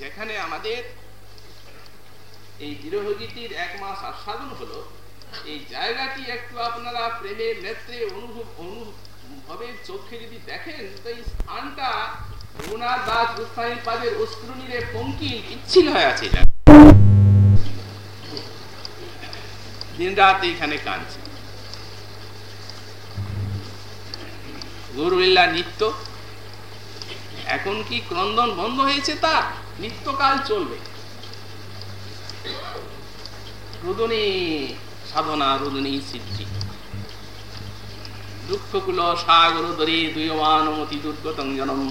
যেখানে আমাদের এই বিরহগীতির এক মাস আস্বাদন হলো, এই জায়গাটি একটু আপনারা প্রেমের নেত্রে অনুভব, অনুভবের চোখে যদি দেখেন, তো এই স্থানটা রঘুনাথ দাস গোস্বামী পাদের অস্ত্রনীরে পঙ্কি পিচ্ছিল হয়ে আছে দিন রাত এইখানে কাঁদছে। গৌরবিল্লা নিত্য। এখন কি ক্রন্দন বন্ধ হয়েছে তা নিত্যকাল চলবে। রুদনী সাধনা, রুদনী সিদ্ধি। দুঃখকুল সাগর দরে দুয়মান মতি দুর্গতং জনম।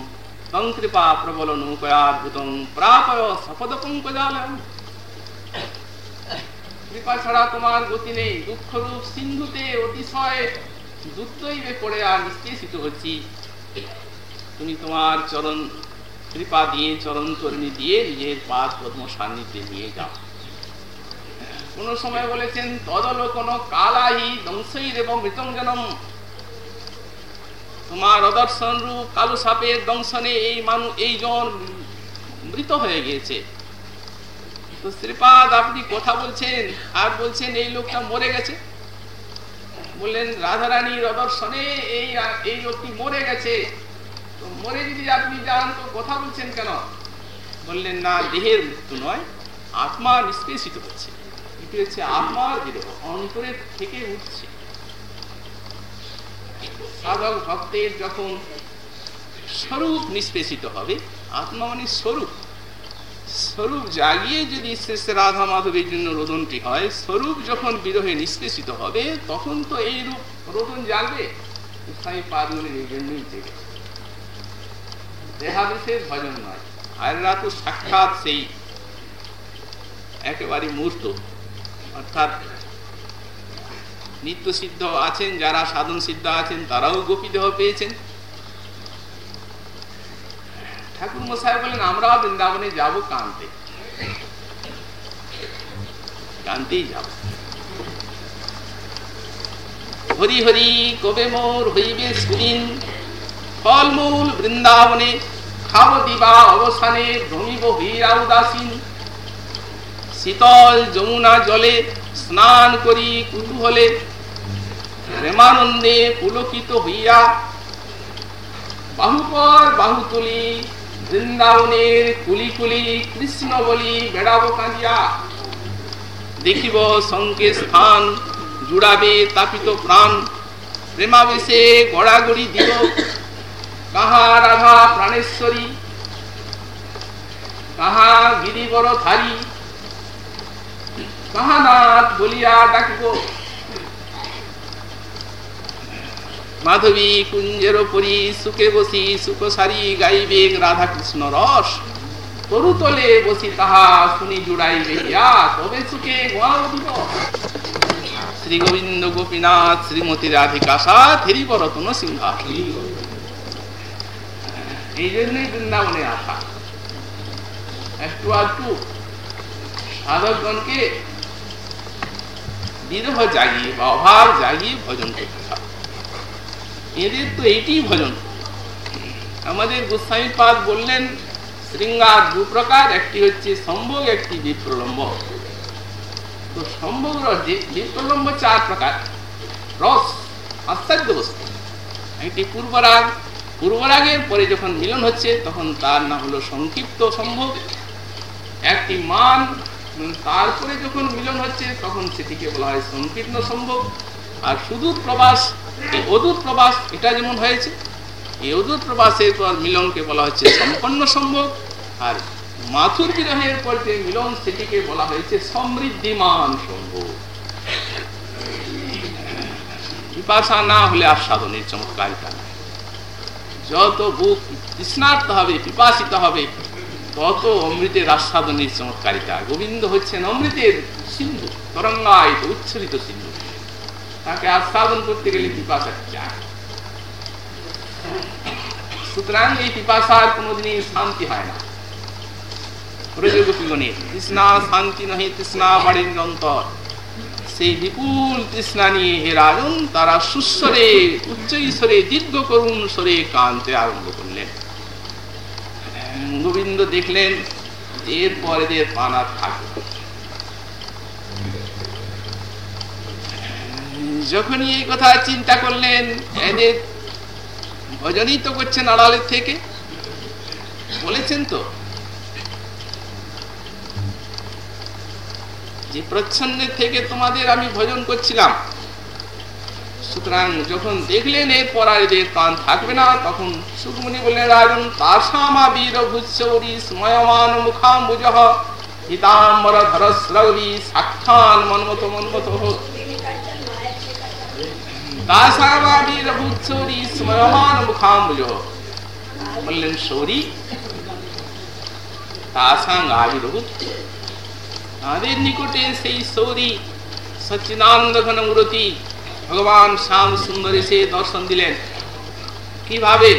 তং কৃপা প্রবল নৌকয়াদ্ভুতং। প্রাপয় সপদ পঙ্কজালম। কৃপা ছাড়া তোমার গতি নেই। দুঃখ রূপ সিন্ধুতে অতিশয় দুর্দৈবে পড়ে আর নিষ্পেষিত হচ্ছি। তুমি তোমার চরণ, কৃপা দিয়ে, চরণ তরণী দিয়ে নিজের পাদ পদ্ম সান্নিধ্যে নিয়ে যাও। কোন সময় বলেছেন, তদল কোন কালাহি দংশই দেব মৃতঙ্জনম তোমার অদর্শন রূপ কালো সাপের দংশনে এই মানুষ এই জন মৃত হয়ে গিয়েছে। তো শ্রীপাদ আপনি কথা বলছেন, আর বলছেন এই লোকটা মরে গেছে। বললেন, রাধারানীর অদর্শনে এই এই লোকটি মরে গেছে। তো মরে যদি আপনি যান, তো কথা বলছেন কেন? বললেন, না, দেহের মৃত্যু নয়, আত্মা নিষ্পেষিত হচ্ছে। এটি হচ্ছে আত্মার বিরহ অন্তরের থেকে উঠছে। সাধক ভক্তের যখন স্বরূপ নিষ্পেষিত হবে, আত্মা মানে স্বরূপ। স্বরূপ জাগিয়ে যদি শেষে রাধা মাধবের জন্য রোদনটি হয়, স্বরূপ যখন বিরহে নিষ্পেষিত হবে, তখন তো এই রূপ রোদন জাগবে। দেহাদেশের ভজন নয়, আর তো সাক্ষাৎ সেই একেবারে মূর্ত। অর্থাৎ নিত্য সিদ্ধ আছেন, যারা সাধন সিদ্ধ আছেন, তারাও গোপী দেহ পেয়েছেন। ঠাকুর মশাই বলেন, আমরাও বৃন্দাবনে যাব কানতে কানতেই যাব। হরি হরি কবে মোর হইবে সুদিন? ফলমূল বৃন্দাবনে খাব দিবা অবসানে, ভ্রমিব হইয়া উদাসীন শীতল যমুনা জলে স্নান করি কুতূহলে, প্রেমানন্দে পুলকিত হইয়া, বাহুপর বাহু তুলি বৃন্দাবনের কুলি কুলি কৃষ্ণ বলি বেড়াবো কাঁদিয়া। দেখিব সঙ্গে স্থান, জুড়াবে তাপিত প্রাণ। প্রেমাবেশে গড়াগড়ি দিব কাহা রাধা প্রাণেশ্বরী? কাহা গিরিবর ধারী কাহানাথ বলিয়া ডাকিব? মাধবী কুঞ্জের পরি সুখে বসি সুখ সারি গাইবে রাধা কৃষ্ণ রস। তরুতলে বসি তাহা শুনি জুড়াই বেহিয়া তবে সুখে শ্রী গোবিন্দ গোপীনাথ, শ্রীমতী রাধিকা সাথ হেরিব রতন সিংহা। এই জন্যই বৃন্দাবনে আসা। একটু একটু সাধকগণকে বিরহ জাগিয়ে বা অভাব জাগিয়ে ভজন করতে হবে এদের তো এইটি ভজন। আমাদের গোস্বামী পাদ বললেন, শৃঙ্গার দু প্রকার, একটি হচ্ছে সম্ভোগ, একটি বিপ্রলম্ব। তো সম্ভোগ বিপ্রলম্ব চার প্রকার। রস, আশ্চর্য বস্তু। একটি পূর্বরাগ, পূর্বরাগের পরে যখন মিলন হচ্ছে, তখন তার নাম হলো সংক্ষিপ্ত সম্ভোগ। একটি মান তারপরে যখন মিলন হচ্ছে, তখন সেটিকে বলা হয় সংকীর্ণ সম্ভব আর সুদূর প্রবাস এই অদূর প্রবাস, এটা যেমন হয়েছে, এই অদূর প্রবাসের পর মিলনকে বলা হচ্ছে সম্পন্ন সম্ভব আর মাথুর বিরহের পর যে মিলন সেটিকে বলা হয়েছে সমৃদ্ধিমান সম্ভব পিপাসা না হলে আর সাধনের চমৎকারিতা নাই যত বুক তৃষ্ণার্ত হবে, পিপাসিত হবে, তত অমৃতের আস্বাদনের চমৎকারিতা গোবিন্দ হচ্ছেন অমৃতের সিন্ধু, তরঙ্গায়িত উচ্ছরিত সিন্ধু। তাকে আস্বাদন করতে গেলে পিপাসা চায় সুতরাং এই পিপাসার কোনোদিনই শান্তি হয় না। তৃষ্ণা বাড়ির সেই বিপুল তারা সুস্বরে স্বরে কানতে আরম্ভ করলেন। গোবিন্দ দেখলেন, এরপর পানা থাকবে যখনই এই কথা চিন্তা করলেন এদের ভজনই তো করছেন আড়ালের থেকে। বলেছেন তো, যে প্রচ্ছন্নের থেকে তোমাদের আমি ভজন করছিলাম। সুতরাং যখন দেখলেন এরপর আর এদের কান থাকবে না, তখন সুকমণি বললেন, রাজন তাসামা বীর ভুৎসৌরী স্ময়মান মুখাম্বুজ হিতাম্বর ধরস্রৌরী সাক্ষান মনমত মনমত তাসামা বীর ভুৎসৌরী স্ময়মান মুখাম্বুজ বললেন সৌরী তাসাং আবির্ভূত তাদের নিকটে সেই সৌরী সচ্চিদানন্দ ঘন মূরতি ভগবান শ্যাম সুন্দর এসে দর্শন দিলেন কীভাবে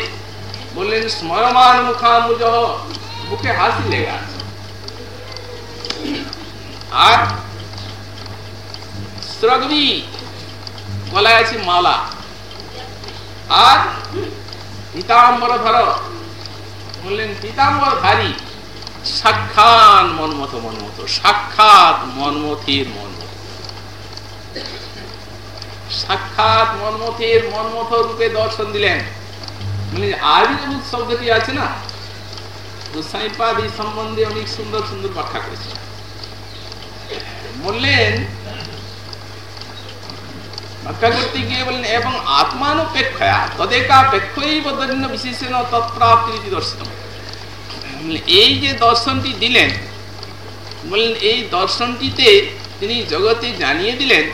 বললেন স্ময়মান মুখামুজ বুকে হাসি লেগে আছে আর স্রগবি গলায় আছে মালা। আর পিতাম্বর ধর। বললেন, পিতাম্বর ধারী সাক্ষাৎ মনমত মনমত সাক্ষাৎ মনমথের মনমত সাক্ষাৎ মনমথের মনমথ রূপে দর্শন দিলেন। আবির্ভূত শব্দটি আছে না সম্বন্ধে অনেক সুন্দর সুন্দর ব্যাখ্যা করেছে। বললেন এবং তৎপ্রাপ্তি দর্শিত এই যে দর্শনটি দিলেন এই দিলেন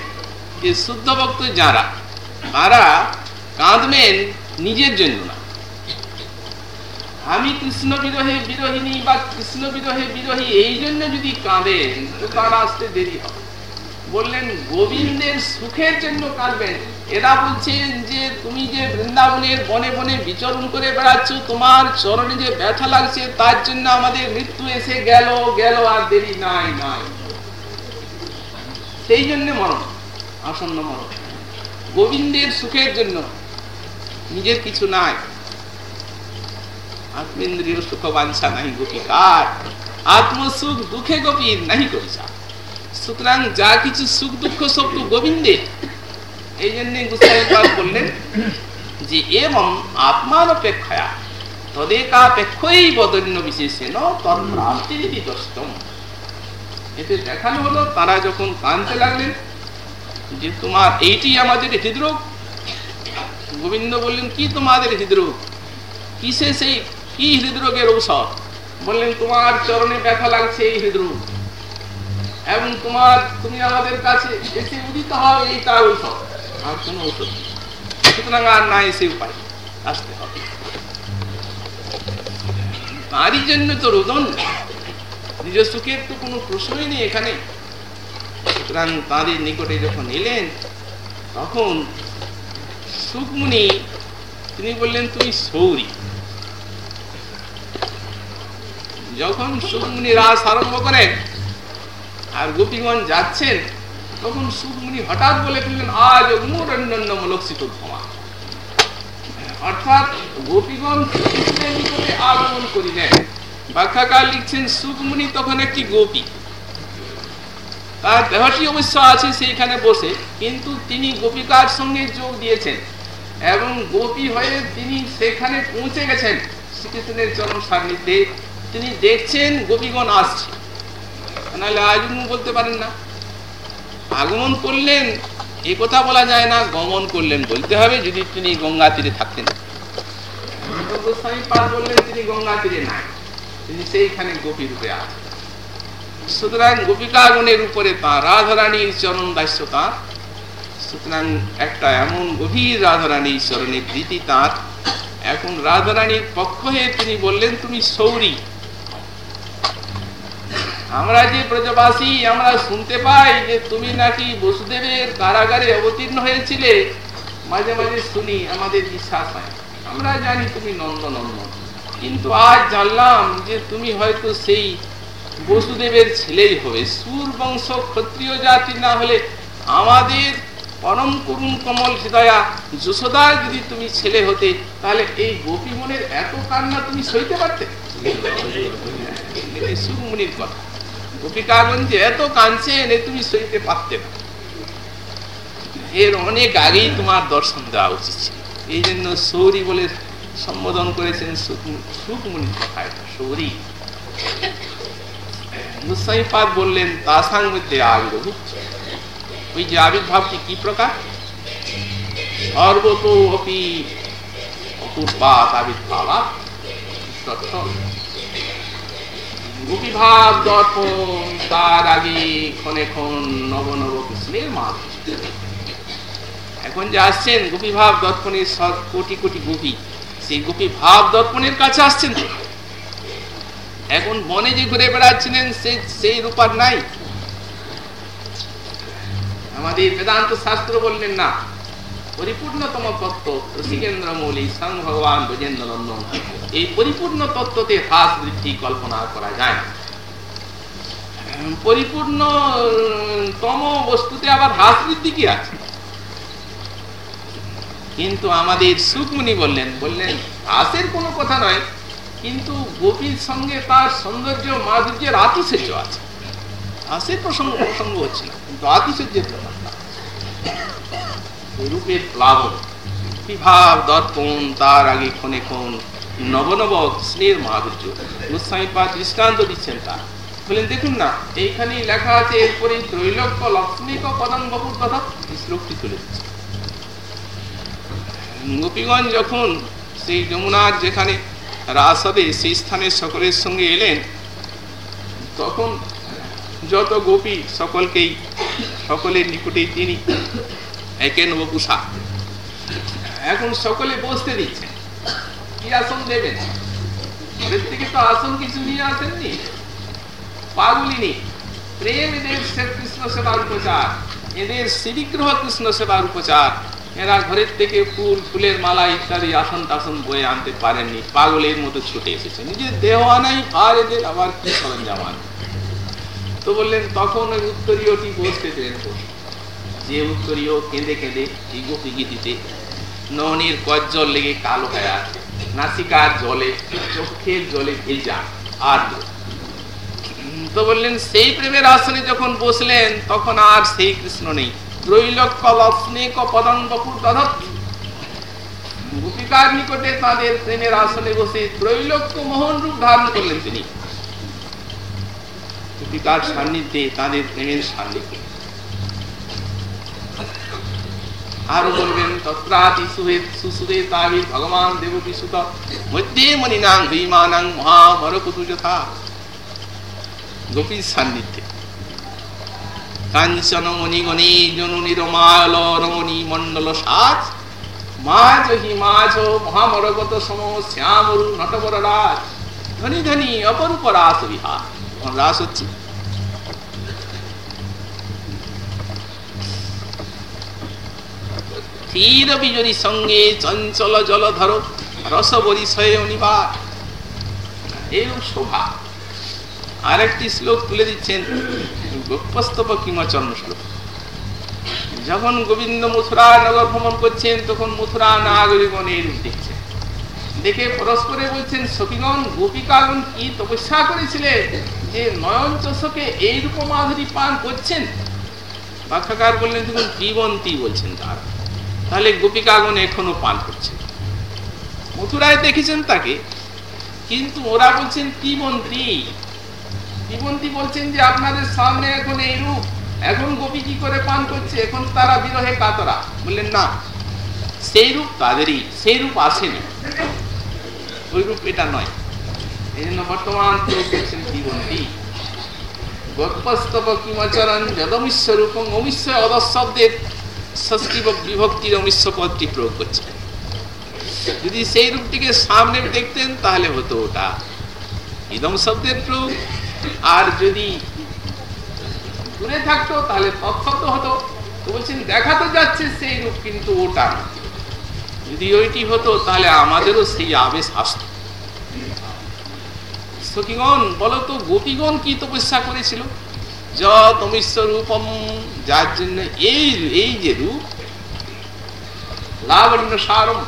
যে শুদ্ধ ভক্ত যারা তারা কাঁদবেন নিজের জন্য না আমি কৃষ্ণ বিরহে বিরোহিনী বা কৃষ্ণ বিরহে বিরোহী এই জন্য যদি কাঁদেন তার আসতে দেরি হবে বললেন, গোবিন্দের সুখের জন্য কাঁদবেন। এরা বলছেন যে, তুমি যে বৃন্দাবনের বনে বনে বিচরণ করে বেড়াচ্ছ, তোমার চরণে যে ব্যথা লাগছে, তার জন্য আমাদের মৃত্যু এসে গেল গেল আর দেরি নাই নাই। সেই জন্য মরণ, আসন্ন মরণ। গোবিন্দের সুখের জন্য নিজের কিছু নাই। আত্মেন্দ্রীয় সুখ বাঞ্ছা নাহি গোপিকার। আত্মসুখ, দুঃখে গোপীর, নাহি করিসা। সুতরাং যা কিছু সুখ, দুঃখ সব তো গোবিন্দের। এই জন্য গুসাইপাল বললেন যে এবং আত্মার অপেক্ষা তদেকাপেক্ষই বদন্য বিশেষেন এতে দেখানো হলো, তারা যখন কানতে লাগলেন যে, তোমার এইটি আমাদের হৃদরোগ? গোবিন্দ বললেন, কি তোমাদের হৃদরোগ? কিসে সেই কি হৃদরোগের ঔষধ? বললেন, তোমার চরণে ব্যথা লাগছে এই হৃদরোগ। এবং তোমার, তুমি আমাদের কাছে এসে উদিত হও এই তার ঔষধ আর কোন ঔষধ সুতরাং আর না এসে উপায় আসতে হবে। জন্য তো রোদন নিজ সুখের তো কোনো প্রশ্নই নেই এখানে। সুতরাং তাঁদের নিকটে যখন এলেন, তখন সুকমুনি তিনি বললেন, তুমি সৌরী। যখন সুকমুনি রাস আরম্ভ করেন আর গোপীগণ যাচ্ছেন, তখন সুকমুনি হঠাৎ বলে ফেললেন আজ অগ্নুরণ্যমূলক্ষিত ধমা অর্থাৎ গোপীগণ শ্রীকৃষ্ণের নিকটে আগমন করিলেন। ব্যাখ্যাকার লিখছেন সুকমুনি তখন একটি গোপী। তার দেহটি অবশ্য আছে সেইখানে বসে, কিন্তু তিনি গোপিকার সঙ্গে যোগ দিয়েছেন এবং গোপী হয়ে তিনি সেখানে পৌঁছে গেছেন। শ্রীকৃষ্ণের চরণ সান্নিধ্যে তিনি দেখছেন গোপীগণ আসছে। নাহলে আগমন বলতে পারেন না। আগমন করলেন এ কথা বলা যায় না গমন করলেন বলতে হবে যদি তিনি গঙ্গা তীরে থাকতেন। গোস্বামী পাল বললেন তিনি গঙ্গা তীরে নাই তিনি সেইখানে গোপী রূপে আছেন। সুতরাং গোপিকাগণের উপরে রাধারানীর চরণ দাস্য তাঁর সুতরাং একটা এমন গভীর রাধারানীর চরণের প্রীতি তাঁর। এখন রাধারানীর পক্ষ হয়ে তিনি বললেন তুমি সৌরী আমরা যে ব্রজবাসী আমরা শুনতে পাই যে তুমি নাকি বসুদেবের কারাগারে অবতীর্ণ হয়েছিলে। মাঝে মাঝে শুনি আমাদের বিশ্বাস হয়। আমরা জানি তুমি নন্দনন্দন। কিন্তু আজ জানলাম যে তুমি হয়তো সেই বসুদেবের ছেলেই হবে। সুর, বংশ, ক্ষত্রিয় জাতি না হলে আমাদের পরম করুণ কমল হৃদয়া যশোদার যদি তুমি ছেলে হতে, তাহলে এই গোপী মনের এত কান্না তুমি সইতে পারতে? সুমনির কথা। এত কাঁদছে এনে তুমি সইতে পারতে না। এর অনেক আগেই তোমার দর্শন দেওয়া উচিত ছিল। এই জন্য বলে সম্বোধন করেছেন সুখমনির কথা এটা সৌরী। মুসাইপাদ বললেন তাসাং মধ্যে আবির্ভূত ওই যে আবির্ভাবটি কি প্রকার? সর্বত অপি অপূর্বাত আবির্ভাবা গোপীভাব দর্পণ, তার আগে ক্ষণে ক্ষণ নব নব কৃষ্ণের মা এখন যে আসছেন গোপী ভাব দর্পণের সব কোটি কোটি গোপী, সেই গোপী ভাব দর্পণের কাছে আসছেন তো? এখন বনে যে ঘুরে বেড়াচ্ছিলেন সেই সেই রূপার নাই। আমাদের বেদান্ত শাস্ত্র বললেন না পরিপূর্ণতম তত্ত্ব রসিকেন্দ্র মৌলি স্বয়ং ভগবান ব্রজেন্দ্র নন্দন এই পরিপূর্ণ তত্ত্বতে হ্রাস বৃদ্ধি কল্পনা করা যায়। পরিপূর্ণ তম বস্তুতে আবার হ্রাস বৃদ্ধি কি আছে? কিন্তু আমাদের সুকমুনি বললেন বললেন হ্রাসের কোনো কথা নয়, কিন্তু গোপীর সঙ্গে তার সৌন্দর্য, মাধুর্যের আতিশয্য আছে। হ্রাসের প্রসঙ্গ প্রসঙ্গ হচ্ছে না, কিন্তু আতিশয্যের প্লাবন। বিভাব দর্পণ, তার আগে ক্ষণে ক্ষণ নবনব কৃষ্ণের মাধুর্য। গোস্বামীপা দৃষ্টান্ত দিচ্ছেন তা। বলেন দেখুন না এইখানে লেখা আছে, এরপরে ত্রৈলক্য লক্ষ্মীক কথা শ্লোকটি গোপীগঞ্জ যখন সেই যমুনার যেখানে রাস হবে, সেই স্থানে সকলের সঙ্গে এলেন, তখন যত গোপী সকলকেই, সকলের নিকটেই তিনি একে নবপুষা এখন সকলে বসতে দিচ্ছে। কি আসন দেবেন? ওদের থেকে তো আসন কিছু নিয়ে আসেননি। পাগুলিনি প্রেম এদের কৃষ্ণ সেবার উপচার। এদের শ্রীবিগ্রহ কৃষ্ণ সেবার উপচার। এরা ঘরের থেকে ফুল, ফুলের মালা ইত্যাদি আসন টাসন বয়ে আনতে পারেননি। পাগলের মতো ছুটে এসেছে। নিজের দেহ আনাই, আর এদের আবার কি সরঞ্জাম তো বললেন, তখন ওই উত্তরীয়টি বসতে দেন যে উত্তরীয় কেঁদে কেঁদে এই গোপী গীতিতে ননের কজ্জল লেগে কালো হয়ে নাসিকার জলে, চোখের জলে ভেজা আর তো বললেন, সেই প্রেমের আসনে যখন বসলেন, তখন আর সেই কৃষ্ণ নেই। গোপিকার নিকটে তাদের প্রেমের আসনে বসে ত্রৈলক্য মোহন রূপ ধারণ করলেন তিনি। গোপিকার সান্নিধ্যে তাদের প্রেমের সান্নিধ্যে। আরও বলবেন ভগবান দেবকী সুত মধ্যে মণিনাং ভীমানাং মহামরকুতু যথা গোপীর সান্নিধ্যে। কাঞ্চন মণিগণে জননীর মাল রমণী মন্ডল সাজ মাঝ হি মাঝ মহামরগত সম শ্যামরু নটবর রাজ ধনী ধনী অপরূপ রাস বিহার রাস হচ্ছে? স্থির বিজনী সঙ্গে চঞ্চল জলধর রস বরিশয়ে অনিবার। এরূপ শোভা। আরেকটি শ্লোক তুলে দিচ্ছেন গোপস্তব কিমচরণ শ্লোক। যখন গোবিন্দ মথুরা নগর ভ্রমণ করছেন, তখন মথুরা নাগরিকগণের দেখছেন দেখে পরস্পরে বলছেন, সখীগণ, গোপিকাগণ কি তপস্যা করেছিলেন যে নয়ন চষকে এইরূপ মাধুরী পান করছেন? ব্যাখ্যাকার বললেন, দেখুন জীবন্তী বলছেন তারা। তাহলে গোপিকাগণ এখনও পান করছে। মথুরায় দেখেছেন তাকে? কিন্তু ওরা বলছেন জীবন্তী জীবন্তী বলছেন যে, আপনাদের সামনে এখন এই রূপ। এখন গোপী কি করে পান করছে? এখন তারা বিরহে কাতরা। বললেন, না, সেই রূপ তাদেরই, সেই রূপ আসেনি ওই রূপ এটা নয়। এই জন্য বর্তমান বলছেন জীবন্তী গল্পস্তব কিমচরণ যদমিশ্ব রূপম অমিশ্ব অদশব্দের ষষ্ঠী বিভক্তির অমিশ্ব পদটি প্রয়োগ করছে। যদি সেই রূপটিকে সামনে দেখতেন, তাহলে হতো ওটা। ইদম শব্দের প্রয়োগ। আর যদি দূরে থাকতো, তাহলে তৎশব্দ হতো। তো বলছেন, দেখা তো যাচ্ছে সেই রূপ, কিন্তু ওটা যদি ওইটি হতো, তাহলে আমাদেরও সেই আবেশ আসত। সখীগণ, বলো তো, গোপীগণ কি তপস্যা করেছিল? রূপম যার জন্য এই এই যে রূপ লাবণ্য সারম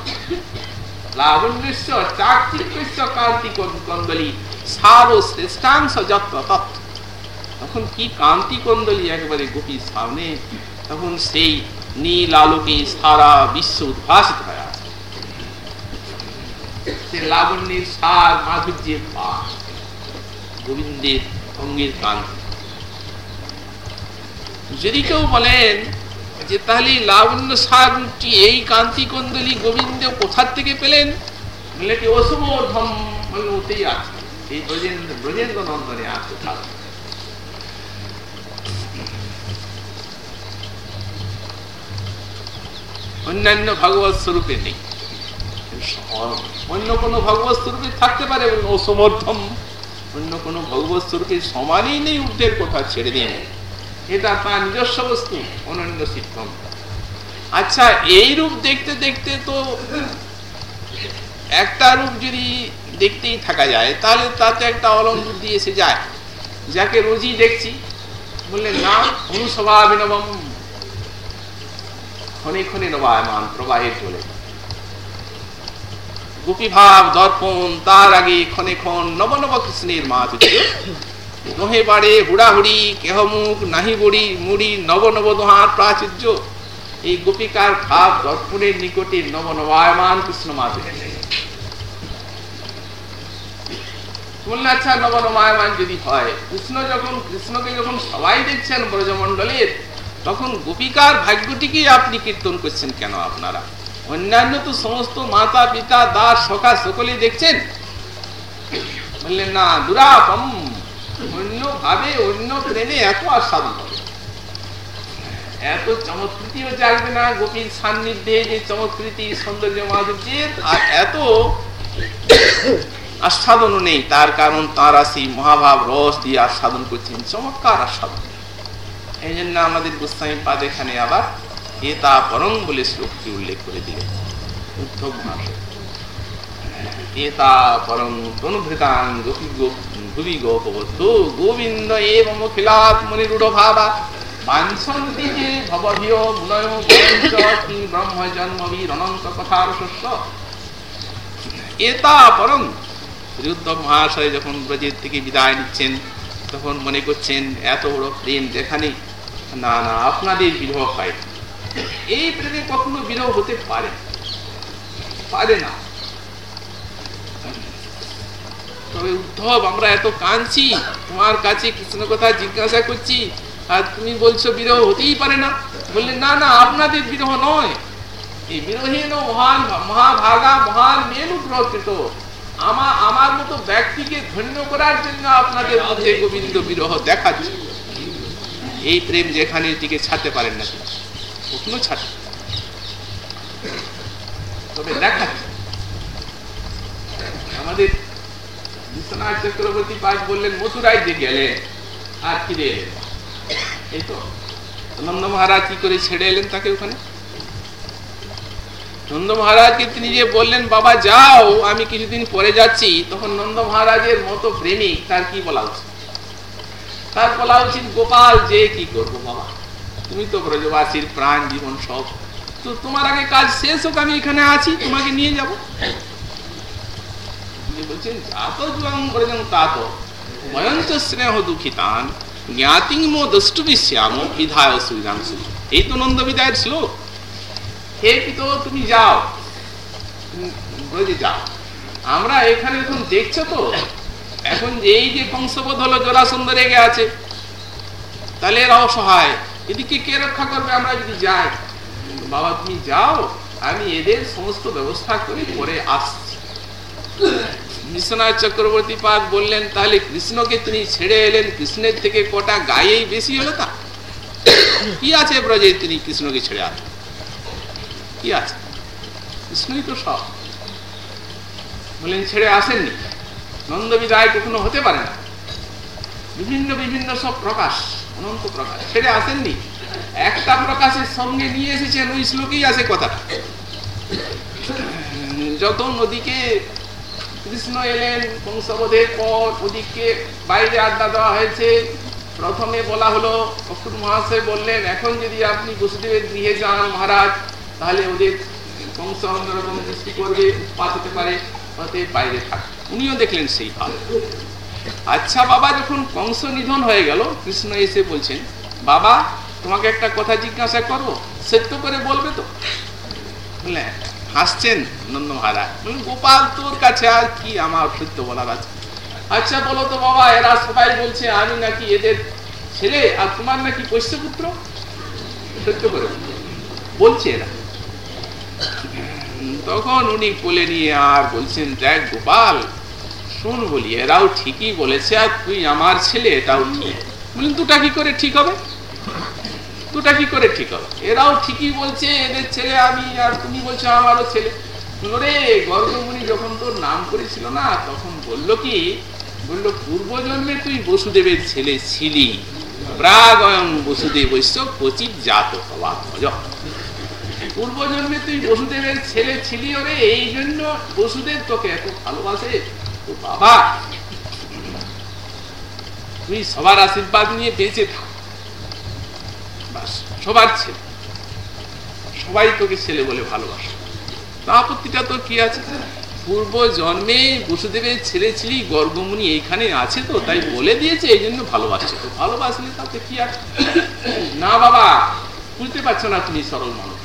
লাবণ্যস্য চাকচিক্য কান্তি কন্দলী সার শ্রেষ্ঠাংশ যত্র তত্ত্ব তখন কি কান্তি কন্দলী একবারে গোপীর সামনে তখন সেই নীল আলোকে সারা বিশ্ব উদ্ভাসিত হয়ে আছে সে লাবণ্যের সার মাধুর্যের পাশ গোবিন্দের অঙ্গের কান্তি যদি কেউ বলেন যে তাহলে লাবণ্য সার রূপটি এই কান্তি কন্দলী গোবিন্দ কোথার থেকে পেলেন? বলে কি অসমর্ধম মানে ওতেই আছে। এই ব্রজেন্দ্র ব্রজেন্দ্র নন্দনে আছে অন্যান্য ভগবত স্বরূপে নেই। অন্য কোনো ভগবত স্বরূপে থাকতে পারে অসমর্থম। অন্য কোনো ভগবত স্বরূপে সমানই নেই ঊর্ধ্বের কথা ছেড়ে দিন। এটা তার নিজস্ব বস্তু, অনন্য সিদ্ধম আচ্ছা এই রূপ দেখতে দেখতে তো একটা রূপ যদি দেখতেই থাকা যায়, তাহলে তাতে একটা অলঙ্কৃতি এসে যায়। যাকে রোজই দেখছি, বললেন, না অনুস্বভাবিনবম ক্ষণে ক্ষণে নবায়মান প্রবাহে চলে। গোপীভাব দর্পণ, তার আগে ক্ষণে ক্ষণ নব নব কৃষ্ণের মাধুর্য দোহে বাড়ে হুড়াহুড়ি কেহমুখ নাহি বড়ি, মুড়ি নব নব দোহার প্রাচুর্য। এই গোপিকার ভাব দর্পণের নিকটে নব নবায়মান কৃষ্ণ আচ্ছা নব নবায়মান যদি হয়, কৃষ্ণ যখন কৃষ্ণকে যখন সবাই দেখছেন তখন গোপিকার ভাগ্যটিকে আপনি কীর্তন করছেন কেন আপনারা? অন্যান্য তো সমস্ত মাতা, পিতা, দাস, সখা সকলে দেখছেন। বললেন, না, দুরাপম অন্য ভাবে অন্য প্রেমে এত হবে। এত চমৎকৃতিও জাগবে না, গোপীর সান্নিধ্যে যে চমৎকৃতি, সৌন্দর্য মাধুর্যের, আর এত আস্বাদনও নেই। তার কারণ মহাভাব রস দিয়ে আস্বাদন করছেন, চমৎকার আস্বাদন। এই জন্য আমাদের গোস্বামী পাদ এখানে আবার এতা পরং বলে শ্লোকটি উল্লেখ করে দিলেন। উদ্ধব এতা পরং তনুভৃতাং গোপী ভুবি গোপবদ্ধ গোবিন্দ ভাবা। মুনয় কি ব্রহ্ম অনন্ত কথার শস্য। এতা পরং উদ্ধব মহাশয় যখন ব্রজের থেকে বিদায় নিচ্ছেন, তখন মনে করছেন, এত বড় প্রেম যেখানে, না না, আপনাদের বিরহ হয়। এই প্রেমে কখনো বিরহ হতে পারে পারে না। তবে উদ্ধব, আমরা এত কাঁদছি। তোমার কাছে কৃষ্ণ কথা জিজ্ঞাসা করছি। আর তুমি বলছো বিরহ হতেই পারে না। বললে, না না, আপনাদের বিরহ নয়। এই বিরহীন মহান মহাভাগা, মহান মেনুগ্রহকৃত আমার আমার মতো ব্যক্তিকে ধন্য করার জন্য আপনাদের মধ্যে গোবিন্দ বিরহ দেখাচ্ছে এই প্রেম যেখানে টিকে ছাড়তে পারেন না কখনো ছাড়তে তবে দেখাচ্ছে আমাদের বিশ্বনাথ চক্রবর্তী বললেন, মথুরায় যে গেলেন আর ফিরে এলেন এই তো নন্দ মহারাজ কি করে ছেড়ে এলেন তাকে ওখানে? নন্দ মহারাজকে তিনি যে বললেন, বাবা, যাও, আমি কিছুদিন পরে যাচ্ছি। তখন নন্দ মহারাজের মতো প্রেমিক, তার কি বলা উচিত? তার বলা উচিত, গোপাল, যে কি করব বাবা? তুমি তো ব্রজবাসীর প্রাণ জীবন সব। তো তোমার আগে কাজ শেষ হোক, আমি এখানে আছি, তোমাকে নিয়ে যাব। বলছেন যা তো জুয়াং ব্রজং তা তো ময়ঞ্চ স্নেহ দুঃখিতান, জ্ঞাতিং জ্ঞাতিমো দ্রষ্টুবিশ্যাম বিধায় সুবিধাংশু এই তো নন্দ বিদায়ের শ্লোক। হে পিতো, তুমি যাও। ব্রজে যাও। আমরা এখানে এখন দেখছ তো, এখন এই যে বংশবোধ হলো জরাসন্ধ রেগে আছে, তাহলে এরা অসহায়। এদিকে কে রক্ষা করবে আমরা যদি যাই? বাবা, তুমি যাও, আমি এদের সমস্ত ব্যবস্থা করে পরে আসছি। বিশ্বনাথ চক্রবর্তী পাক বললেন, তাহলে কৃষ্ণকে তিনি ছেড়ে এলেন, কৃষ্ণের থেকে কটা গায়েই বেশি হলো তা? কি আছে ব্রজে তিনি কৃষ্ণকে ছেড়ে আসেন কি আছে? কৃষ্ণই তো সব। বললেন, ছেড়ে আসেননি। নন্দ বিদায় কখনো হতে পারে না। বিভিন্ন বিভিন্ন সব প্রকাশ, অনন্ত প্রকাশ। ছেড়ে আসেননি। একটা প্রকাশের সঙ্গে নিয়ে এসেছেন, ওই শ্লোকেই আছে কথাটা। যত নদীকে কৃষ্ণ এলেন, বংশবোধের পর ওদিকে বাইরে আড্ডা দেওয়া হয়েছে। প্রথমে বলা হলো অক্ষুর মহাশয় বললেন, এখন যদি আপনি বসুদেবের গৃহে যান মহারাজ, তাহলে ওদের কংস অন্যরকম দৃষ্টি করবে, উৎপাত হতে পারে বাইরে থাক। উনিও দেখলেন সেই ভালো আচ্ছা বাবা, যখন কংস নিধন হয়ে গেল, কৃষ্ণ এসে বলছেন, বাবা, তোমাকে একটা কথা জিজ্ঞাসা করব সত্য করে বলবে তো? বুঝলেন হাসছেন নন্দ মহারাজ। গোপাল তোর কাছে আর কি আমার সত্য বলার আছে? আচ্ছা বলো তো বাবা, এরা সবাই বলছে আমি নাকি এদের ছেলে, আর তোমার নাকি পুত্র সত্য করে বলছে এরা। তখন উনি কোলে নিয়ে আর বলছেন, দেখ গোপাল, শোন বলি, এরাও ঠিকই বলেছে, আর তুই আমার ছেলে, এটাও ঠিক। বললেন দুটা কি করে ঠিক হবে? দুটা কি করে ঠিক হবে? এরাও ঠিকই বলছে, এদের ছেলে আমি আর তুমি বলছো আমারও ছেলে। রে যখন তোর নাম করেছিল না, তখন বলল কি, বলল, পূর্বজন্মে তুই বসুদেবের ছেলে ছিলি। পূর্বজন্মে তুই বসুদেবের ছেলে ছিলি ওরে, এই জন্য বসুদেব তোকে এত ভালোবাসে বাবা। তুই সবার আশীর্বাদ নিয়ে বেঁচে থাক। সবার ছেলে। সবাই তোকে ছেলে বলে ভালোবাসে। আপত্তিটা তোর কি আছে? পূর্ব জন্মে বসুদেবের ছেলে ছিলি গর্গমুনি এইখানে আছে তো, তাই বলে দিয়েছে এই জন্য ভালোবাসছে তো। ভালোবাসলে তাতে কি আছে না বাবা, বুঝতে পারছ না তুমি সরল মানুষ।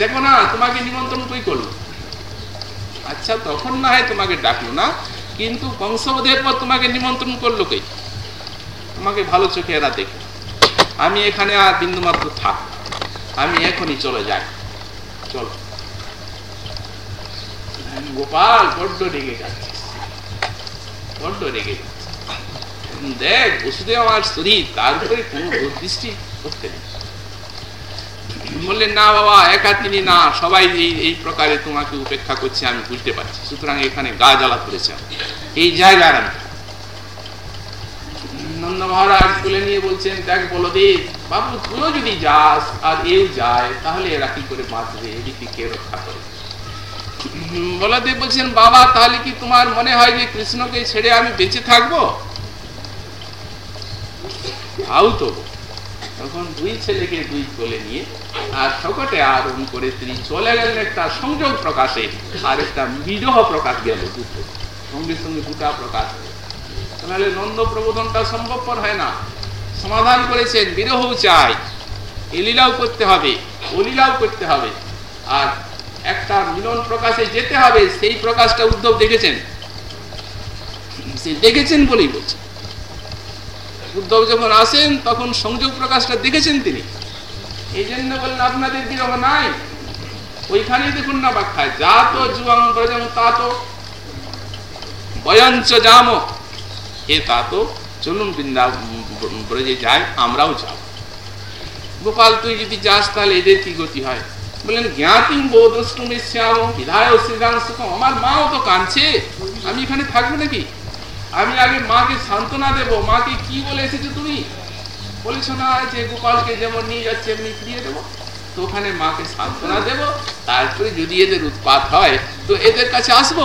দেখো না, তোমাকে নিমন্ত্রণ কই করল? আচ্ছা তখন না হয় তোমাকে ডাকলো না, কিন্তু বংশবোধের পর তোমাকে নিমন্ত্রণ করল কে তোমাকে ভালো চোখে এরা দেখে। আমি এখানে আর বিন্দু মাত্র থাক। আমি এখনই চলে যাই। চলো। গোপাল, বড্ড রেগে যাচ্ছে বড্ড রেগে দেখ, বসুদেব আমার শরীর, তার উপরে কোনো দৃষ্টি করতে বললেন, না বাবা, একা তিনি না, সবাই এই এই প্রকারে তোমাকে উপেক্ষা করছে, আমি বুঝতে পারছি। সুতরাং এখানে গা জ্বালা করেছে। এই জায়গার আমি মহারাজ তুলে নিয়ে বলছেন, দেখ বলদেব বাবু, তুইও যদি যাস আর যায়, তাহলে এরা কি করে বাঁচবে? এদিকে কে রক্ষা বলদেব বলছেন, বাবা, তাহলে কি তোমার মনে হয় যে কৃষ্ণকে ছেড়ে আমি বেঁচে থাকব? তো। তখন দুই ছেলেকে দুই কোলে নিয়ে আর সকটে আরোহণ করে তিনি চলে গেলেন একটা সংযোগ প্রকাশে, আর একটা বিরহ প্রকাশ গেল দুটো। সঙ্গে সঙ্গে দুটা প্রকাশ তাহলে নন্দ প্রবোধনটা সম্ভবপর হয় না। সমাধান করেছেন বিরহ চাই। এলীলাও করতে হবে অলীলাও করতে হবে। আর একটা মিলন প্রকাশে যেতে হবে, সেই প্রকাশটা উদ্ধব দেখেছেন। দেখেছেন বলেই বলছেন উদ্ধব যখন আসেন, তখন সংযোগ প্রকাশটা দেখেছেন তিনি। এই জন্য বললেন, আপনাদের বিরহ নাই। ওইখানেই দেখুন না ব্যাখ্যায় যা তো জুয়াং ব্রজম তা তো। বয়ঞ্চ জাম এ তা তো চলুন বৃন্দা ব্রজে যাই, আমরাও যাব। গোপাল, তুই যদি যাস, তাহলে এদের কি গতি হয়? বললেন জ্ঞাতিম বোধষ্টমী শ্যাম, বিধায় শ্রীরাম আমার মাও তো কাঁদছে। আমি এখানে থাকব নাকি? আমি আগে মাকে সান্ত্বনা দেব। মাকে কি বলে এসেছ তুমি? বলেছ না যে গোপালকে যেমন নিয়ে যাচ্ছে, এমনি ফিরিয়ে দেবো। তো ওখানে মাকে সান্ত্বনা দেব, তারপরে যদি এদের উৎপাত হয়, তো এদের কাছে আসব।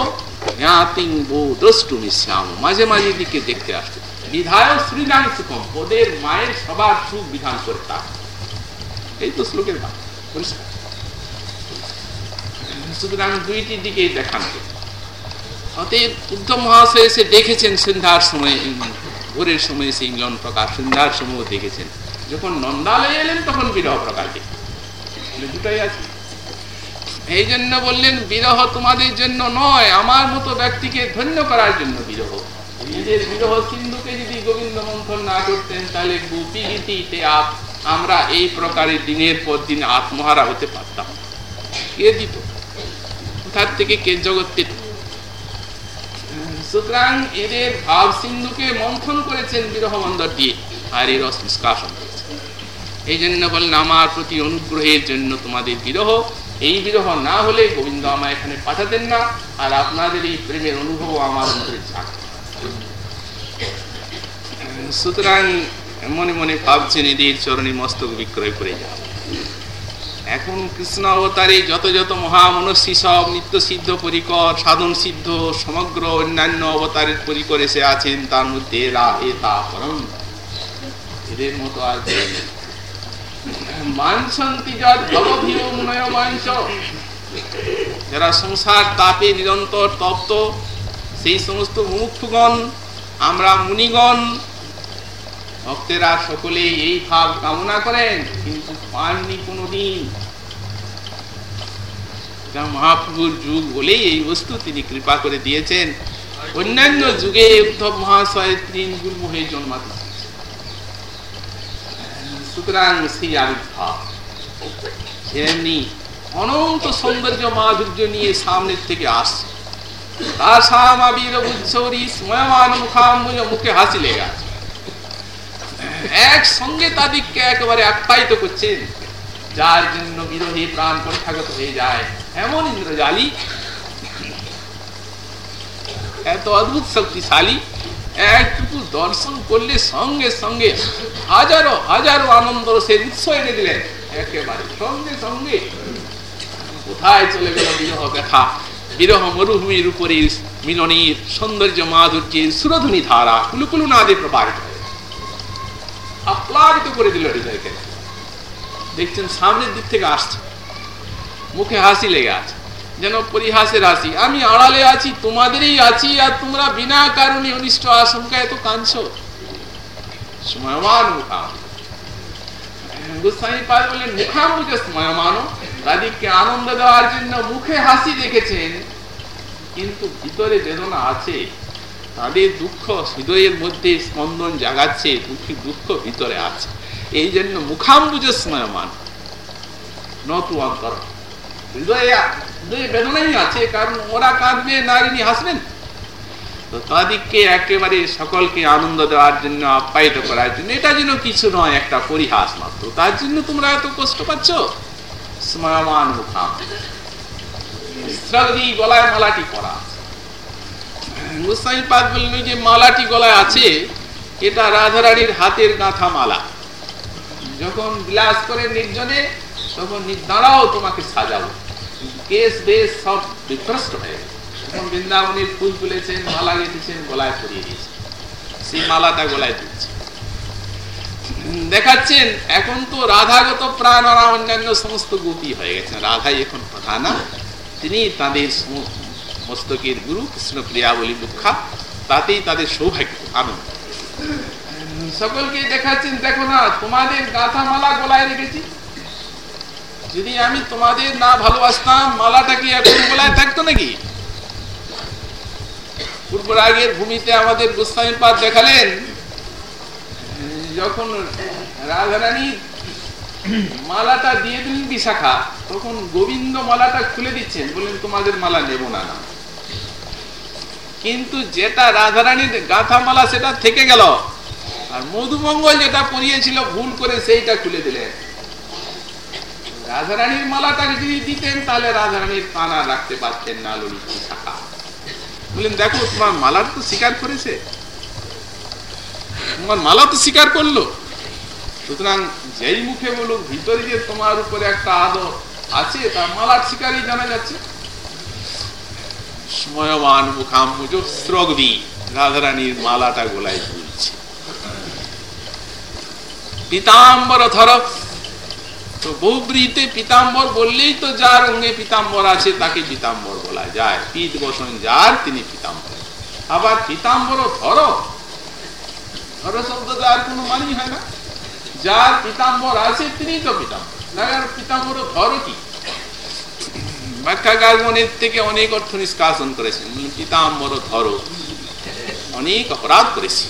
মাঝে মাঝে দিকে দেখতে আসতো বিধায়ক শ্রীরাম সুখম ওদের মায়ের সবার সুখ বিধান করে তা এই তো শ্লোকের পরিষ্কার। সুতরাং দুইটি দিকেই দেখান। অতএব উদ্ধব মহাশয় এসে দেখেছেন সন্ধ্যার সময়, ভোরের সময় সেই মিলন প্রকাশ সন্ধ্যার সময় দেখেছেন। যখন নন্দালয়ে এলেন, তখন বিরহ প্রকাশ দুটাই আছে। এই জন্য বললেন, বিরহ তোমাদের জন্য নয়, আমার মতো ব্যক্তিকে ধন্য করার জন্য বিরহ। নিজের বিরহ সিন্ধুকে যদি গোবিন্দ মন্থন না করতেন, তাহলে গোপী গীতিতে আমরা এই প্রকারের দিনের পর দিন আত্মহারা হতে পারতাম। কে দিত? কোথার থেকে কে জগৎ সুতরাং এদের ভাব সিন্ধুকে মন্থন করেছেন বিরহ বন্দর দিয়ে, আর এর নিষ্কাশন করেছেন এই জন্য বললেন আমার প্রতি অনুগ্রহের জন্য তোমাদের বিরহ। এই বিরহ না হলে গোবিন্দ আমায় এখানে পাঠাতেন না, আর আপনাদের এই প্রেমের অনুভব আমার যাক সুতরাং মনে মনে ভাবছেন এদের চরণে মস্তক বিক্রয় করে যাও। এখন কৃষ্ণ অবতারে যত যত মহামনস্বী সব নিত্য সিদ্ধ পরিকর, সাধন সিদ্ধ, সমগ্র অন্যান্য অবতারের পরিকর এসে আছেন, তার মধ্যে এরা এ তা পরম। এদের মতো আর বাঞ্ছ যারা সংসার তাপে নিরন্তর তপ্ত, সেই সমস্ত মুমুক্ষুগণ আমরা মুনিগণ, ভক্তেরা সকলে এই ভাব কামনা করেন, কিন্তু পাননি কোনোদিন। মহাপ্রভুর যুগ বলেই এই বস্তু তিনি কৃপা করে দিয়েছেন। অন্যান্য যুগে উদ্ধব মহাশয় তিন গুরু হয়ে জন্মাতে সুতরাং সেই আবির্ভাব। এমনি অনন্ত সৌন্দর্য মাধুর্য নিয়ে সামনের থেকে আসছে। একেবারে আপ্যায়িত করছেন, যার জন্য বিরোধী প্রাণ পরীক্ষাগত হয়ে যায় এমন ইন্দ্রজালী। এত অদ্ভুত শক্তিশালী একটুকু দর্শন করলে সঙ্গে সঙ্গে হাজারো হাজারো আনন্দ সে উৎস এনে দিলেন। একেবারে সঙ্গে সঙ্গে কোথায় চলে গেল বিরহ ব্যথা বিরহ মরুভূমির উপরে মিলনীর সৌন্দর্য মাধুর্যের সুরধ্বনি ধারা কুলুকুলু নাদে প্রবাহিত হয়ে আপ্লাবিত করে দিল হৃদয়কে। দেখছেন সামনের দিক থেকে আসছে। মুখে হাসি লেগে আছে। যেন পরিহাসের হাসি আমি আড়ালে আছি, তোমাদেরই আছি, আর তোমরা বিনা কারণে অনিষ্ট আশঙ্কায় তো কাঁদছ। স্ময়মান কিন্তু ভিতরে আছে। তাদের দুঃখ হৃদয়ের মধ্যে স্পন্দন জাগাচ্ছে দুঃখী ভিতরে আছে। এই জন্য মুখাম্বুজে স্ময়মান। নতু অন্তর। হৃদয়ে বেদনাই আছে, কারণ ওরা কাঁদবে নারিনী হাসবেন। তো তাদেরকে একেবারে সকলকে আনন্দ দেওয়ার জন্য, আপ্যায়িত করার জন্য, এটা যেন কিছু নয়, একটা পরিহাস মাত্র। তার জন্য তোমরা এত কষ্ট পাচ্ছ? স্ময়মান মুখাম গলায় মালাটি করা গোস্বামী পাদ বললেন যে মালাটি গলায় আছে, এটা রাধারানীর হাতের গাঁথা মালা যখন বিলাস করে নির্জনে, তখন দাঁড়াও তোমাকে সাজাবো। কেস বেশ সব হয়ে তখন বৃন্দাবনের ফুল তুলেছেন, মালা পরিয়ে দিয়েছেন। সেই মালাটা দেখাচ্ছেন, এখন তো রাধাগত প্রাণ আর অন্যান্য সমস্ত গতি হয়ে গেছেন। রাধাই এখন প্রধানা। তিনি তাদের মস্তকের গুরু কৃষ্ণপ্রিয়া বলি মুখা তাতেই তাদের সৌভাগ্য, আনন্দ। সকলকে দেখাচ্ছেন, দেখো না, তোমাদের গাঁথা মালা গলায় রেখেছি। যদি আমি তোমাদের না ভালোবাসতাম, মালাটা কি এখন গলায় থাকতো নাকি? পূর্বরাগের ভূমিতে আমাদের গোস্বামী পাঠ দেখালেন, যখন রাধারানী মালাটা দিয়ে দিলেন বিশাখা, তখন গোবিন্দ মালাটা খুলে দিচ্ছেন, বললেন, তোমাদের মালা নেব না না। কিন্তু যেটা রাধারানীর গাঁথা মালা, সেটা থেকে গেল। আর মধুমঙ্গল যেটা পরিয়েছিল, ভুল করে সেইটা খুলে দিলেন। রাধারানীর মালাটাকে যদি দিতেন, তাহলে রাধারানীর পানা রাখতে পারতেন না, ললিত। শাখা বললেন, দেখো, তোমার মালার তো স্বীকার করেছে। তোমার মালা তো স্বীকার করল। সুতরাং যেই মুখে বলুক, ভিতরে যে তোমার উপরে একটা আদর আছে, তার মালার শিকারই জানা যাচ্ছে। স্ময়মান মুখাম্বুজ স্রগ্বি রাধারানীর মালাটা গোলায় ঝুলছে। পিতাম্বর ধর তো বহুব্রীতে পিতাম্বর বললেই তো যার অঙ্গে পিতাম্বর আছে, তাকে পিতাম্বর বলা যায়। পিত বসন যার, তিনি পিতাম্বর। আবার পিতাম্বর ধর। ধর শব্দ আর কোনো মানি হয় না। যার পিতাম্বর আছে, তিনি তো পিতাম্বর। তার পিতাম্বর ধর কি? ব্যাখ্যাকার মনের থেকে অনেক অর্থ নিষ্কাশন করেছেন। পিতাম্বর ধর। অনেক অপরাধ করেছি।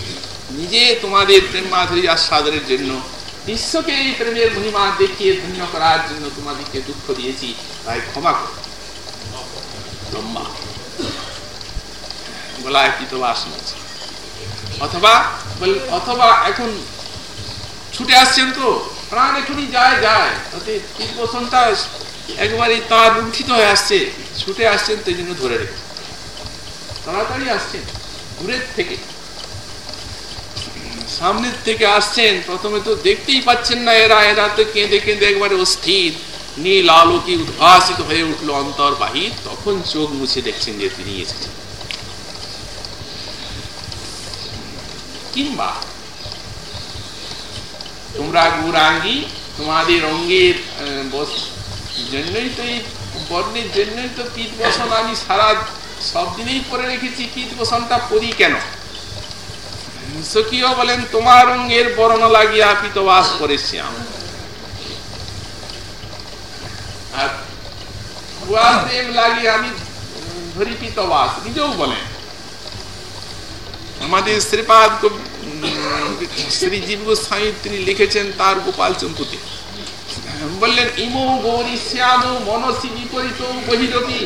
নিজে তোমাদের প্রেম মাধুরী আস্বাদনের জন্য বিশ্বকে এই প্রেমের মহিমা দেখিয়ে ধন্য করার জন্য তোমাদেরকে দুঃখ দিয়েছি, তাই ক্ষমা করো। লম্বা গলায় পিতবাসন আছে অথবা অথবা এখন ছুটে আসছেন তো, প্রাণ এখনই যায় যায়। তাতে বসনটা একবারে তার লুণ্ঠিত হয়ে আসছে। ছুটে আসছেন তো জন্য ধরে রেখে। তাড়াতাড়ি আসছেন, দূরের থেকে। সামনের থেকে আসছেন, প্রথমে তো দেখতেই পাচ্ছেন না এরা এরা তো কেঁদে কেঁদে একবারে অস্থির। নীল আলোকে উদ্ভাসিত হয়ে উঠল অন্তর বাহির তখন চোখ মুছে দেখছেন যে তিনি এসেছেন। কিংবা তোমরা গুরাঙ্গি, তোমাদের অঙ্গের জন্যই তো এই বর্ণের জন্যই তো পিত বসন আমি সারা সব দিনেই পরে রেখেছি পিত বসনটা করি কেন? সখীও বলেন, তোমার অঙ্গের বর্ণ লাগিয়া পিতবাস করেছি আমি। নিজেও বলেন আমাদের শ্রীপাদ শ্রী জীব লিখেছেন তার গোপাল চম্পুতে বললেন, ইমো গৌরী শ্যাম মনসী বিপরীত বহিরবী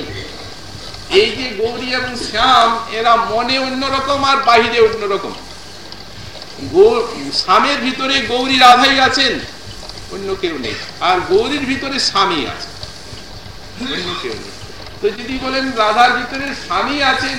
এই যে গৌরী এবং শ্যাম, এরা মনে অন্যরকম আর বাহিরে অন্যরকম। স্বামীর ভিতরে গৌরী রাধাই আছেন, অন্য কেউ নেই। আর গৌরীর ভিতরে স্বামী আছে, অন্য কেউ নেই। তো যদি বলেন রাধার ভিতরে স্বামী আছেন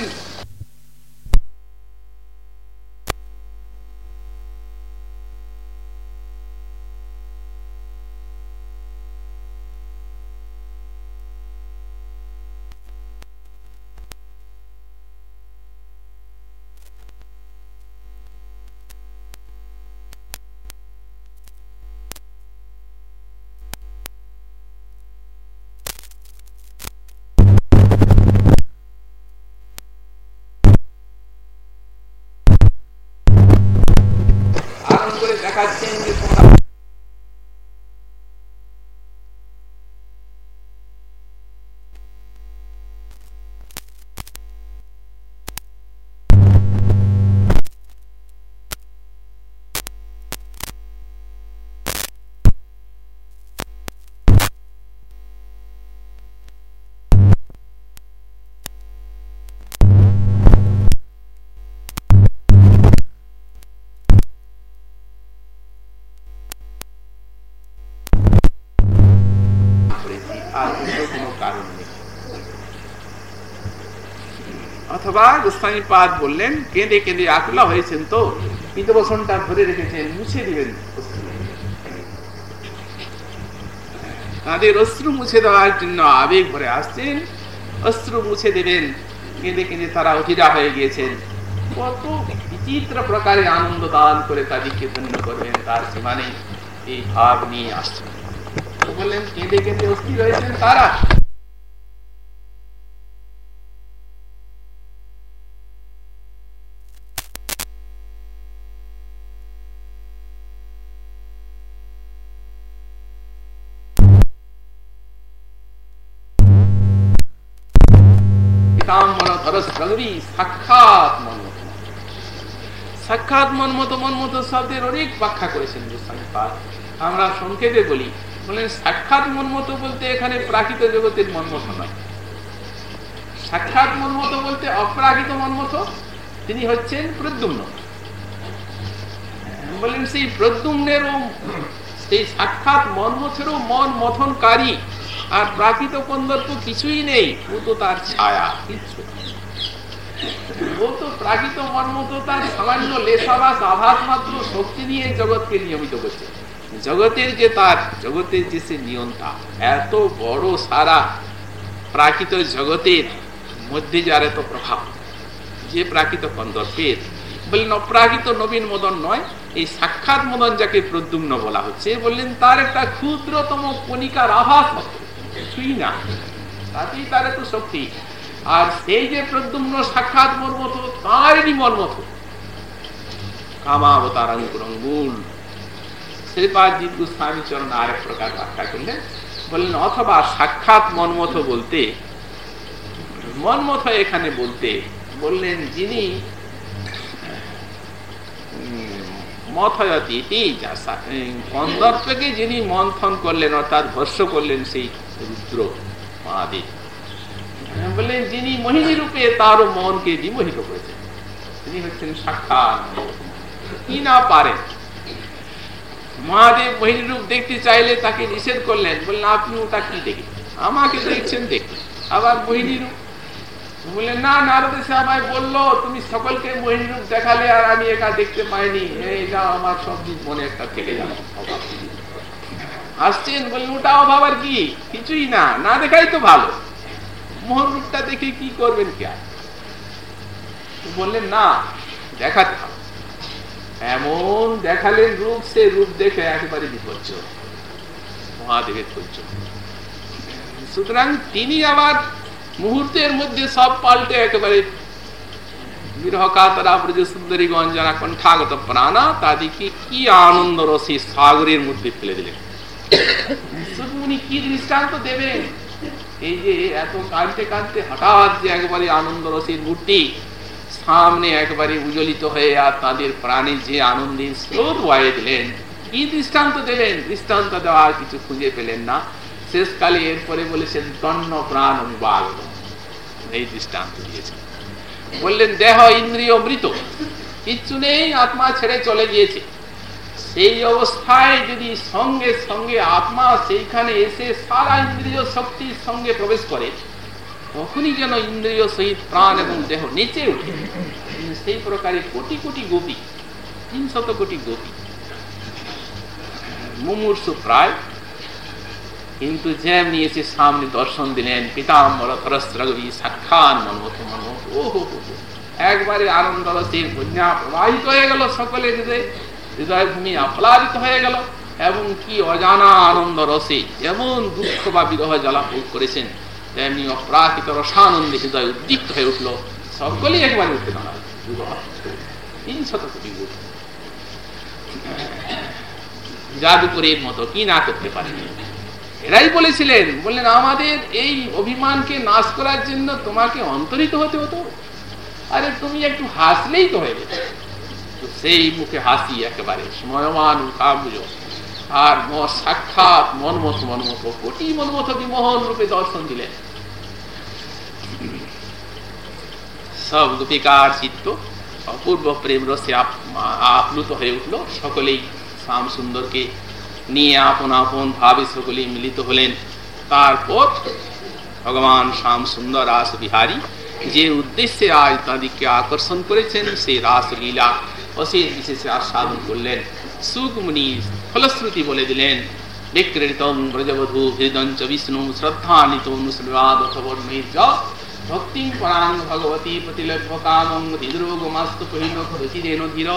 অথবা গোস্বামী পাদ বললেন, কেঁদে কেঁদে আকুলা হয়েছেন তো? পিতবসনটা ধরে রেখেছেন, মুছে দিবেন তাদের অশ্রু মুছে দেওয়ার জন্য আবেগ ভরে আসছেন, অশ্রু মুছে দেবেন, কেঁদে কেঁদে তারা অধীরা হয়ে গিয়েছেন। কত বিচিত্র প্রকারে আনন্দ দান করে তাদেরকে ধন্য করবেন তার সীমানে এই ভাব নিয়ে আসছেন। বললেন, কেঁদে কেঁদে অস্থির হয়েছেন তারা? সাক্ষাৎ মনমত সাক্ষাৎ মনমত মনমত শব্দের অনেক ব্যাখ্যা করেছেন আমরা সংক্ষেপে বলি, বলেন, সাক্ষাৎ মনমত বলতে এখানে প্রাকৃত জগতের মনমত নয়। সাক্ষাৎ মনমত বলতে অপ্রাকৃত মনমত তিনি হচ্ছেন প্রদ্যুম্ন। বলেন, সেই প্রদ্যুম্নেরও, সেই সাক্ষাৎ মনমথেরও মন মথনকারী, আর প্রাকৃত কন্দর্প কিছুই নেই, ও তো তার ছায়া, কিচ্ছু যে প্রাকৃত মধ্যে যার এত প্রভাব। যে প্রাকৃত কন্দর্পের বললেন অপ্রাকৃত নবীন মদন নয়, এই সাক্ষাৎ মদন যাকে প্রদ্যুম্ন বলা হচ্ছে বললেন তার একটা ক্ষুদ্রতম কণিকার আভাস কিছুই না। তাতেই তার এত শক্তি। আর সেই যে প্রদ্যুম্ন সাক্ষাৎ মর্মত তাঁরই মর্মত কামাবতারঙ্গুল শ্রীপাদজিৎ গোস্বামী চরণ আরেক প্রকার ব্যাখ্যা করলেন। বললেন, অথবা সাক্ষাৎ মনমথ বলতে মনমথ এখানে বলতে বললেন, যিনি মথয়তি কন্দর্পকে যিনি মন্থন করলেন, অর্থাৎ ভস্য করলেন সেই রুদ্র মহাদেব বললেন, যিনি মোহিনী রূপে তার মনকে বিমোহিত করেছেন। তিনি হচ্ছেন সাক্ষাৎ। কি না পারেন মহাদেব মোহিনী রূপ দেখতে চাইলে তাকে নিষেধ করলেন। বললেন আপনি ওটা কি দেখে? আমাকে দেখছেন দেখে। আবার মোহিনী রূপ? বললেন, না, নারদ আমায় বলল, তুমি সকলকে মোহিনী রূপ দেখালে আর আমি একা দেখতে পাইনি। এটা আমার সব দিন মনে একটা থেকে যাবে। আসছেন? বললেন, ওটা অভাব আর কি? কিছুই না। না দেখাই তো ভালো। মোহন রূপটা দেখে কি করবেন কে বললেন, না, দেখাতে এমন দেখালেন রূপ, সে রূপ দেখে একেবারে বিপর্য মহাদেবের পর্যন্ত সুতরাং তিনি আবার মুহূর্তের মধ্যে সব পাল্টে একেবারে সুন্দরীগঞ্জ সাগরের মধ্যে ফেলে দিলেন। কি দৃষ্টান্ত দেবেন? এই যে এত কাঁদতে কাঁদতে হঠাৎ যে একবারে আনন্দ রসির মূর্তি সামনে একবারে উজ্জ্বলিত হয়ে আর তাদের প্রাণে যে আনন্দের স্রোত বয়ে দিলেন, কি দৃষ্টান্ত দেবেন দৃষ্টান্ত দেওয়ার কিছু খুঁজে পেলেন না। শেষকালে এরপরে বলেছেন তন্ন প্রাণ অনুবাদ এই দৃষ্টান্ত দিয়েছেন বললেন, দেহ, ইন্দ্রিয়, মৃত। কিচ্ছু নেই, আত্মা ছেড়ে চলে গিয়েছে। সেই অবস্থায় যদি সঙ্গে সঙ্গে আত্মা সেইখানে এসে সারা ইন্দ্রিয় শক্তির সঙ্গে প্রবেশ করে, তখনই যেন ইন্দ্রিয় সহিত প্রাণ এবং দেহ নেচে উঠে সেই প্রকারে কোটি কোটি গোপী, তিন শত কোটি গোপী। মুমূর্ষু প্রায়। কিন্তু যেমনি এসে সামনে দর্শন দিলেন, পিতাম্বর তরস্রগবী সাক্ষাৎ মনমত মনমত ও হো একবারে আনন্দ রসের প্রবাহিত হয়ে গেল সকলে হৃদয় হৃদয় ভূমি আপ্লাদিত হয়ে গেল এবং কি অজানা আনন্দ রসে যেমন দুঃখ বা বিরহ জলাভোগ করেছেন, তেমনি অপ্রাকৃত রসানন্দে হৃদয় উদ্দীপ্ত হয়ে উঠল, সকলেই একবার উঠতে জাদুকরের মতো কি না করতে পারেনি এরাই বলেছিলেন, বললেন, আমাদের এই অভিমানকে নাশ করার জন্য তোমাকে অন্তরিত হতে হতো। আরে তুমি একটু হাসলেই তো হয়ে গেছে সেই মুখে হাসি একেবারে। স্ময়মান কাব্য আর সাক্ষাৎ মনমত মনমত কোটি মনমত বিমোহন রূপে দর্শন দিলেন। সব গোপিকার চিত্ত অপূর্ব প্রেম রসে আপ্লুত হয়ে উঠল। সকলেই শ্যাম সুন্দরকে নিয়ে আপন আপন ভাবে সকলেই মিলিত হলেন। তারপর ভগবান শ্যাম সুন্দর রাস বিহারী যে উদ্দেশ্যে আজ তাদেরকে আকর্ষণ করেছেন, সেই রাসলীলা অশেষ বিশেষে আস্বাদন করলেন। সুকমুনি ফলশ্রুতি বলে দিলেন বিক্রীতম ব্রজবধূ হৃদঞ্চ বিষ্ণু শ্রদ্ধানিত অনুশ্রীবাদ ভক্তি পরাং ভগবতী প্রতিলভ্য কামং হৃদরোগমাস্তু পহিলেন ধীর।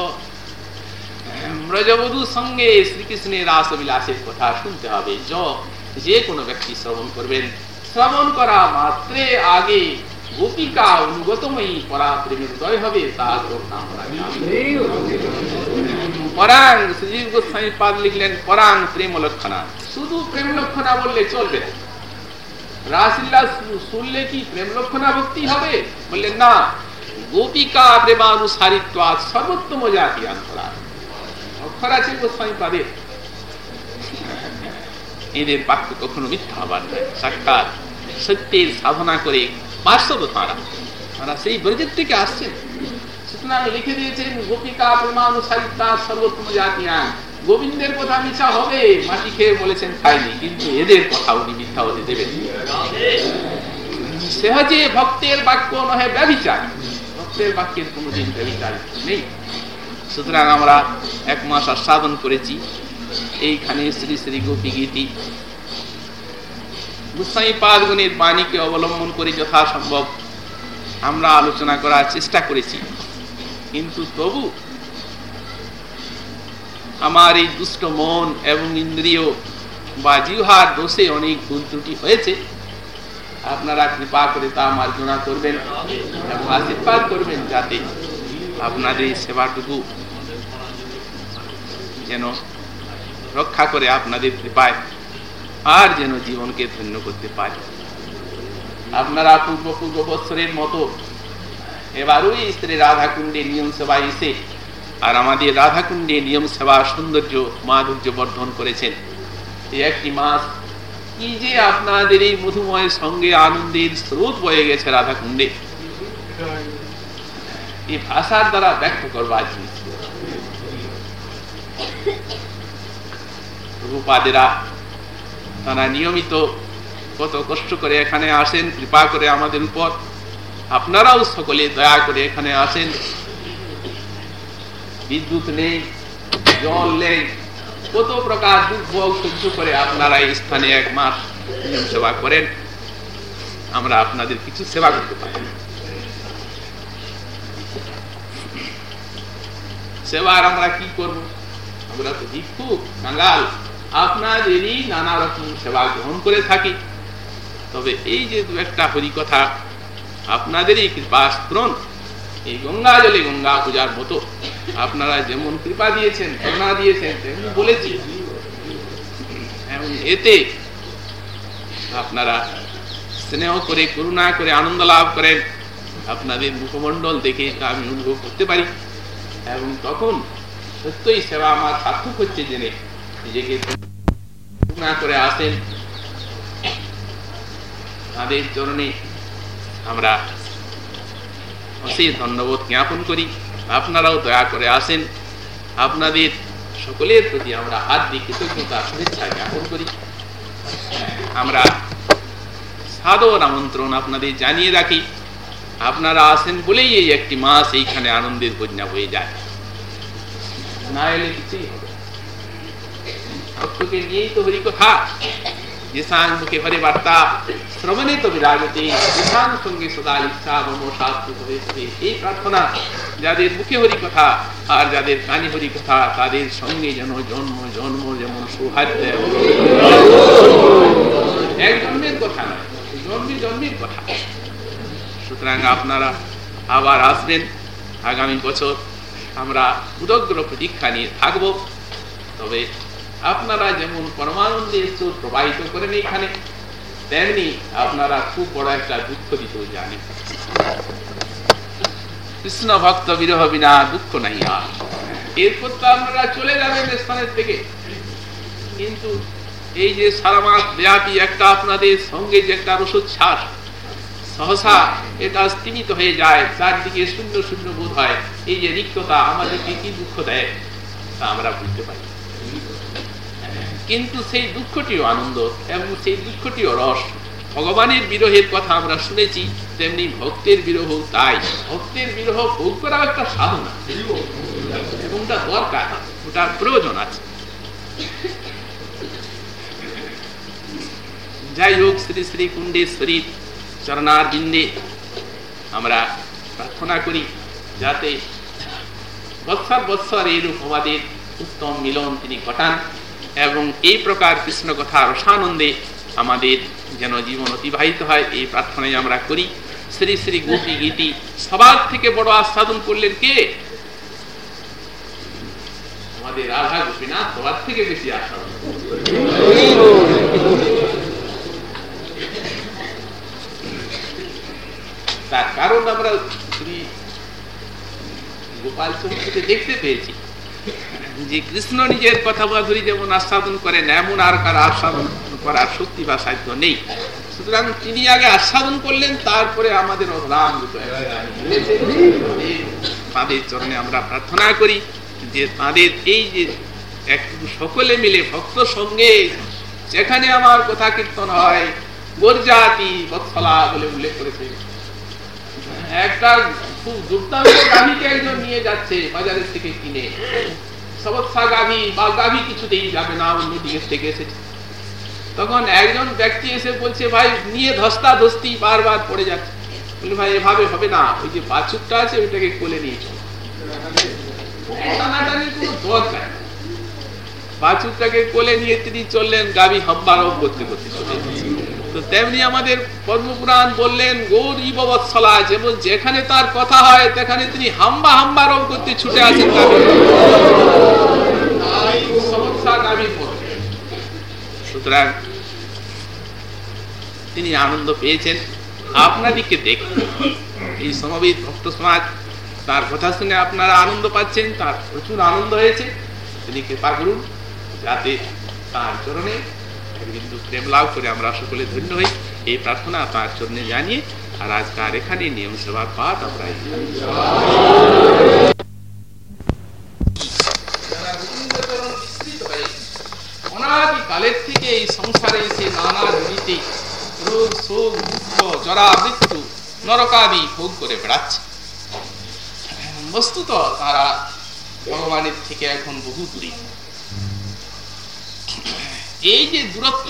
ব্রজবধূর সঙ্গে শ্রীকৃষ্ণের রাস বিলাসের কথা শুনতে হবে। য যে কোনো ব্যক্তি শ্রবণ করবেন। শ্রবণ করা মাত্রে আগে গোপিকা অনুগতময়ী উদয় হবে পরাং গোস্বামী পাদ লিখলেন পরাং প্রেম লক্ষণা। শুধু প্রেম লক্ষণা বললে চলবে শুনলে কি প্রেম লক্ষণা ভক্তি হবে? বললেন, না, গোপিকা প্রেমানুসারিত্ব সর্বোত্তম জাতি অক্ষর। আছে গোস্বামী পাদের। এদের বাক্য কখনো মিথ্যা হবার নয়। সাক্ষাৎ সত্যের সাধনা করে বাস্তব তাঁরা তারা সেই ব্রজের থেকে আসছেন। সুতরাং লিখে দিয়েছেন, গোপিকা প্রেমানুসারিতা সর্বোত্তম জাতিয়া গোবিন্দের কথা মিথ্যা হবে, মাটি খেয়ে বলেছেন খাইনি। কিন্তু এদের কথা উনি মিথ্যা হতে দেবেন সহজে ভক্তের বাক্য নহে ব্যবিচার ভক্তের বাক্যের কোনোদিন ব্যবিচার নেই। সুতরাং আমরা এক মাস আস্বাদন করেছি। এইখানে শ্রী শ্রী গোপী গীতি গোস্বামী পাদগুণের বাণীকে অবলম্বন করে যথাসম্ভব আমরা আলোচনা করার চেষ্টা করেছি। কিন্তু তবু আমার এই দুষ্ট মন এবং ইন্দ্রিয় বা জিহার দোষে অনেক ভুল ত্রুটি হয়েছে। আপনারা কৃপা করে তা মার্জনা করবেন এবং আশীর্বাদ করবেন যাতে আপনাদের এই সেবাটুকু যেন রক্ষা করে আপনাদের কৃপায় আর যেন জীবনকে ধন্য করতে পারে। আপনারা পূর্ব পূর্ব বৎসরের মতো এবারও স্ত্রী রাধাকুণ্ডে নিয়ম সেবা এসে আর আমাদের রাধাকুণ্ডে নিয়ম সেবা সৌন্দর্য মাধুর্য বর্ধন করেছেন। এই একটি মাস কি যে আপনাদের এই মধুময়ের সঙ্গে আনন্দের স্রোত বয়ে গেছে রাধাকুণ্ডে। এই ভাষার দ্বারা ব্যক্ত করবার জিনিস। রূপাদেরা তারা নিয়মিত কত কষ্ট করে এখানে আসেন, কৃপা করে আমাদের উপর। আপনারাও সকলে দয়া করে এখানে আসেন। বিদ্যুৎ নেই, জল নেই, কত প্রকার দুর্ভোগ সহ্য করে আপনারা এই স্থানে এক মাস নিয়ম সেবা করেন। আমরা আপনাদের কিছু সেবা করতে পারি। সেবার আমরা কি করব? আমরা তো ভিক্ষুক কাঙ্গাল আপনাদেরই নানা রকম সেবা গ্রহণ করে থাকি। তবে এই যে দু একটা হরি কথা আপনাদেরই কৃপা স্ফুরণ। এই গঙ্গা জলে গঙ্গা পূজার মতো। আপনারা যেমন কৃপা দিয়েছেন, করুণা দিয়েছেন, তেমনি বলেছি। এতে আপনারা স্নেহ করে, করুণা করে, আনন্দ লাভ করেন। আপনাদের মুখমণ্ডল দেখে আমি অনুভব করতে পারি। এবং তখন সত্যই সেবা আমার সার্থক হচ্ছে জেনে নিজেকে করুণা করে আসেন। তাদের চরণে আমরা অশেষ ধন্যবাদ জ্ঞাপন করি। আপনারাও দয়া করে আসেন। আপনাদের সকলের প্রতি আমরা হাত দিয়ে কৃতজ্ঞতা, শুভেচ্ছা জ্ঞাপন করি। আমরা সাদর আমন্ত্রণ আপনাদের জানিয়ে রাখি। আপনারা আসেন বলেই এই একটি মাস এইখানে আনন্দের হয়ে যায়। না এলে কিছুই বার্তা শ্রবণে তো বিরাজতে সঙ্গে সদা ইচ্ছা মম হয়েছে এই প্রার্থনা যাদের মুখে হরি কথা আর যাদের কানে হরি কথা তাদের সঙ্গে যেন জন্ম জন্ম যেমন সৌহার্দ্য এক জন্মের কথা নয় জন্মে জন্মের কথা সুতরাং আপনারা আবার আসবেন আগামী বছর আমরা উদগ্র প্রতীক্ষা নিয়ে থাকব তবে আপনারা যেমন পরমানন্দে সুর প্রবাহিত করেন এইখানে তেমনি আপনারা খুব বড় একটা দুঃখ দিতেও জানেন কৃষ্ণ ভক্ত বিরহ বিনা দুঃখ নাই আর। এরপর তো আপনারা চলে যাবেন স্থানের থেকে। কিন্তু এই যে সারা মাস ব্যাপী একটা আপনাদের সঙ্গে যে একটা রসোচ্ছ্বাস, সহসা এটা স্তীমিত হয়ে যায়, চারদিকে শূন্য শূন্য বোধ হয়, এই যে রিক্ততা আমাদেরকে কি দুঃখ দেয়, তা আমরা বুঝতে পারি কিন্তু সেই দুঃখটিও আনন্দ এবং সেই দুঃখটিও রস। ভগবানের বিরহের কথা আমরা শুনেছি, তেমনি ভক্তের বিরহ তাই। ভক্তের বিরহ ভোগ করা একটা সাধনা এবং ওটা দরকার, ওটার প্রয়োজন আছে। যাই হোক, শ্রী শ্রী কুণ্ডেশ্বরীর চরণার বিন্দে আমরা প্রার্থনা করি, যাতে বৎসর বৎসর এইরূপ আমাদের উত্তম মিলন তিনি ঘটান। এবং এই প্রকার কৃষ্ণ কথা রসানন্দে আমাদের যেন জীবন অতিবাহিত হয়, এই প্রার্থনাই আমরা করি। শ্রী শ্রী গোপী গীতি সবার থেকে বড় আস্বাদন করলেন কে? আমাদের রাধা গোপীনাথ সবার থেকে বেশি আস্বাদন তার কারণ আমরা গোপাল চরিত্রকে দেখতে পেয়েছি। যে কৃষ্ণ নিজের কথা মাধুরী যেমন আস্বাদন করেন এমন আর কার আস্বাদন করার শক্তি বা সাধ্য নেই। সুতরাং তিনি আগে আস্বাদন করলেন, তারপরে আমাদের রাম তাদের চরণে আমরা প্রার্থনা করি যে তাদের এই যে সকলে মিলে ভক্ত সঙ্গে, যেখানে আমার কথা কীর্তন হয়, গোরজাতি বৎসলা বলে উল্লেখ করেছে। একটা খুব দুর্দান্ত গাভীকে একজন নিয়ে যাচ্ছে বাজারের থেকে কিনে। সবৎসা গাভী বা গাভী কিছুতেই যাবে না, অন্য দিকের থেকে এসেছে তখন একজন ব্যক্তি এসে বলছে, ভাই, নিয়ে ধস্তা ধস্তি বারবার পড়ে যাচ্ছে। বলে, ভাই, এভাবে হবে না, ওই যে বাছুরটা আছে, ওইটাকে কোলে নিয়ে চল। দরকার বাছুরটাকে কোলে নিয়ে তিনি চললেন গাভী হাম্বারও করতে করতে চলে তো তেমনি আমাদের পদ্মপুরাণ বললেন, গৌর যেখানে তার কথা হয় সেখানে তিনি হাম্বা হাম্বা রব করতে ছুটে আসেন সুতরাং তিনি আনন্দ পেয়েছেন। আপনাদিকে দেখুন, এই সমবেত ভক্ত সমাজ, তার কথা শুনে আপনারা আনন্দ পাচ্ছেন, তার প্রচুর আনন্দ হয়েছে। তিনি কৃপা করুন, যাতে তার চরণে বিন্দু প্রেম লাভ করে আমরা সকলে ধন্য হই। এই প্রার্থনা তার চরণে জানিয়ে আর আজকার এখানে নিয়ম সেবার পাঠ আমরা থেকে এই সংসারে এসে নানা রোগ, শোক, দুঃখ, জরা, মৃত্যু, নরকাদি ভোগ করে বেড়াচ্ছে। বস্তুত তারা ভগবানের থেকে এখন বহু দূরে। এই যে দূরত্ব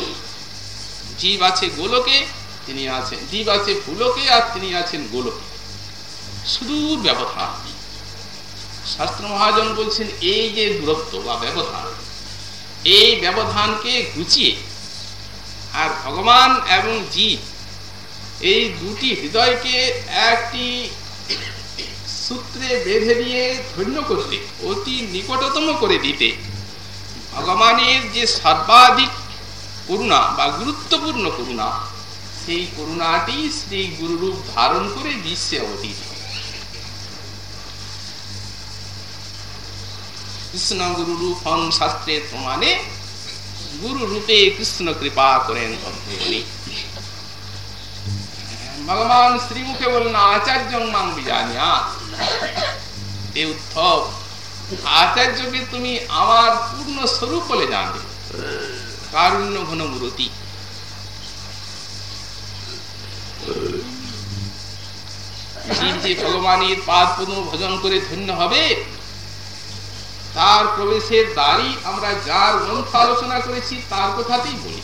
জীব আছে গোলকে, তিনি আছেন জীব আছে ফুলকে আর তিনি আছেন গোলকে। সুদূর ব্যবধান। শাস্ত্র মহাজন বলছেন, এই যে দূরত্ব বা ব্যবধান, এই ব্যবধানকে গুছিয়ে আর ভগবান এবং জীব, এই দুটি হৃদয়কে একটি সূত্রে বেঁধে দিয়ে ধন্য করতে, অতি নিকটতম করে দিতে, ভগবানের যে সর্বাধিক করুণা বা গুরুত্বপূর্ণ করুণা, সেই করুণাটি শ্রী গুরুরূপ ধারণ করে বিশ্বে অবতীত কৃষ্ণ গুরু রূপ হন শাস্ত্রে প্রমাণে গুরু রূপে কৃষ্ণ কৃপা করেন ভগবান শ্রীমুখে বললেন, আচার্য মাং বিজানিয়া। এ উত্থব আচার্যকে তুমি আমার পূর্ণ স্বরূপ বলে জানবে। কারুণ্য ঘন মূরতি জীব যে ভগবানের পাদ পদ্ম ভজন করে ধন্য হবে, তার প্রবেশের দ্বারই আমরা যার গ্রন্থ আলোচনা করেছি, তার কথাতেই বলি।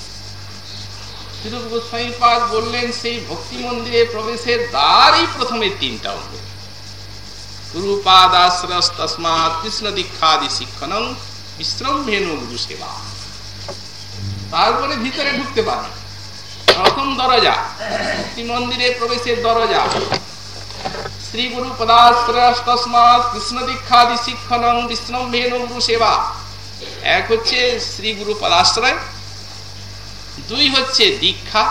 গোস্বামী পাদ বললেন, সেই ভক্তি মন্দিরে প্রবেশের দ্বারই প্রথমে তিনটা অঙ্গ। গুরুপাদাশ্রস্তস্মাৎ কৃষ্ণ দীক্ষাদি শিক্ষণং বিশ্রম ভেনু গুরু সেবা তারপরে ভিতরে ঢুকতে পারে। প্রথম দরজা ভক্তি মন্দিরে প্রবেশের দরজা। শ্রী গুরু পদাশ্রয়স্তস্মাৎ কৃষ্ণ দীক্ষাদি শিক্ষণং বিশ্রম ভেনু গুরু সেবা। এক হচ্ছে শ্রী গুরু পদাশ্রয়, দুই হচ্ছে দীক্ষা,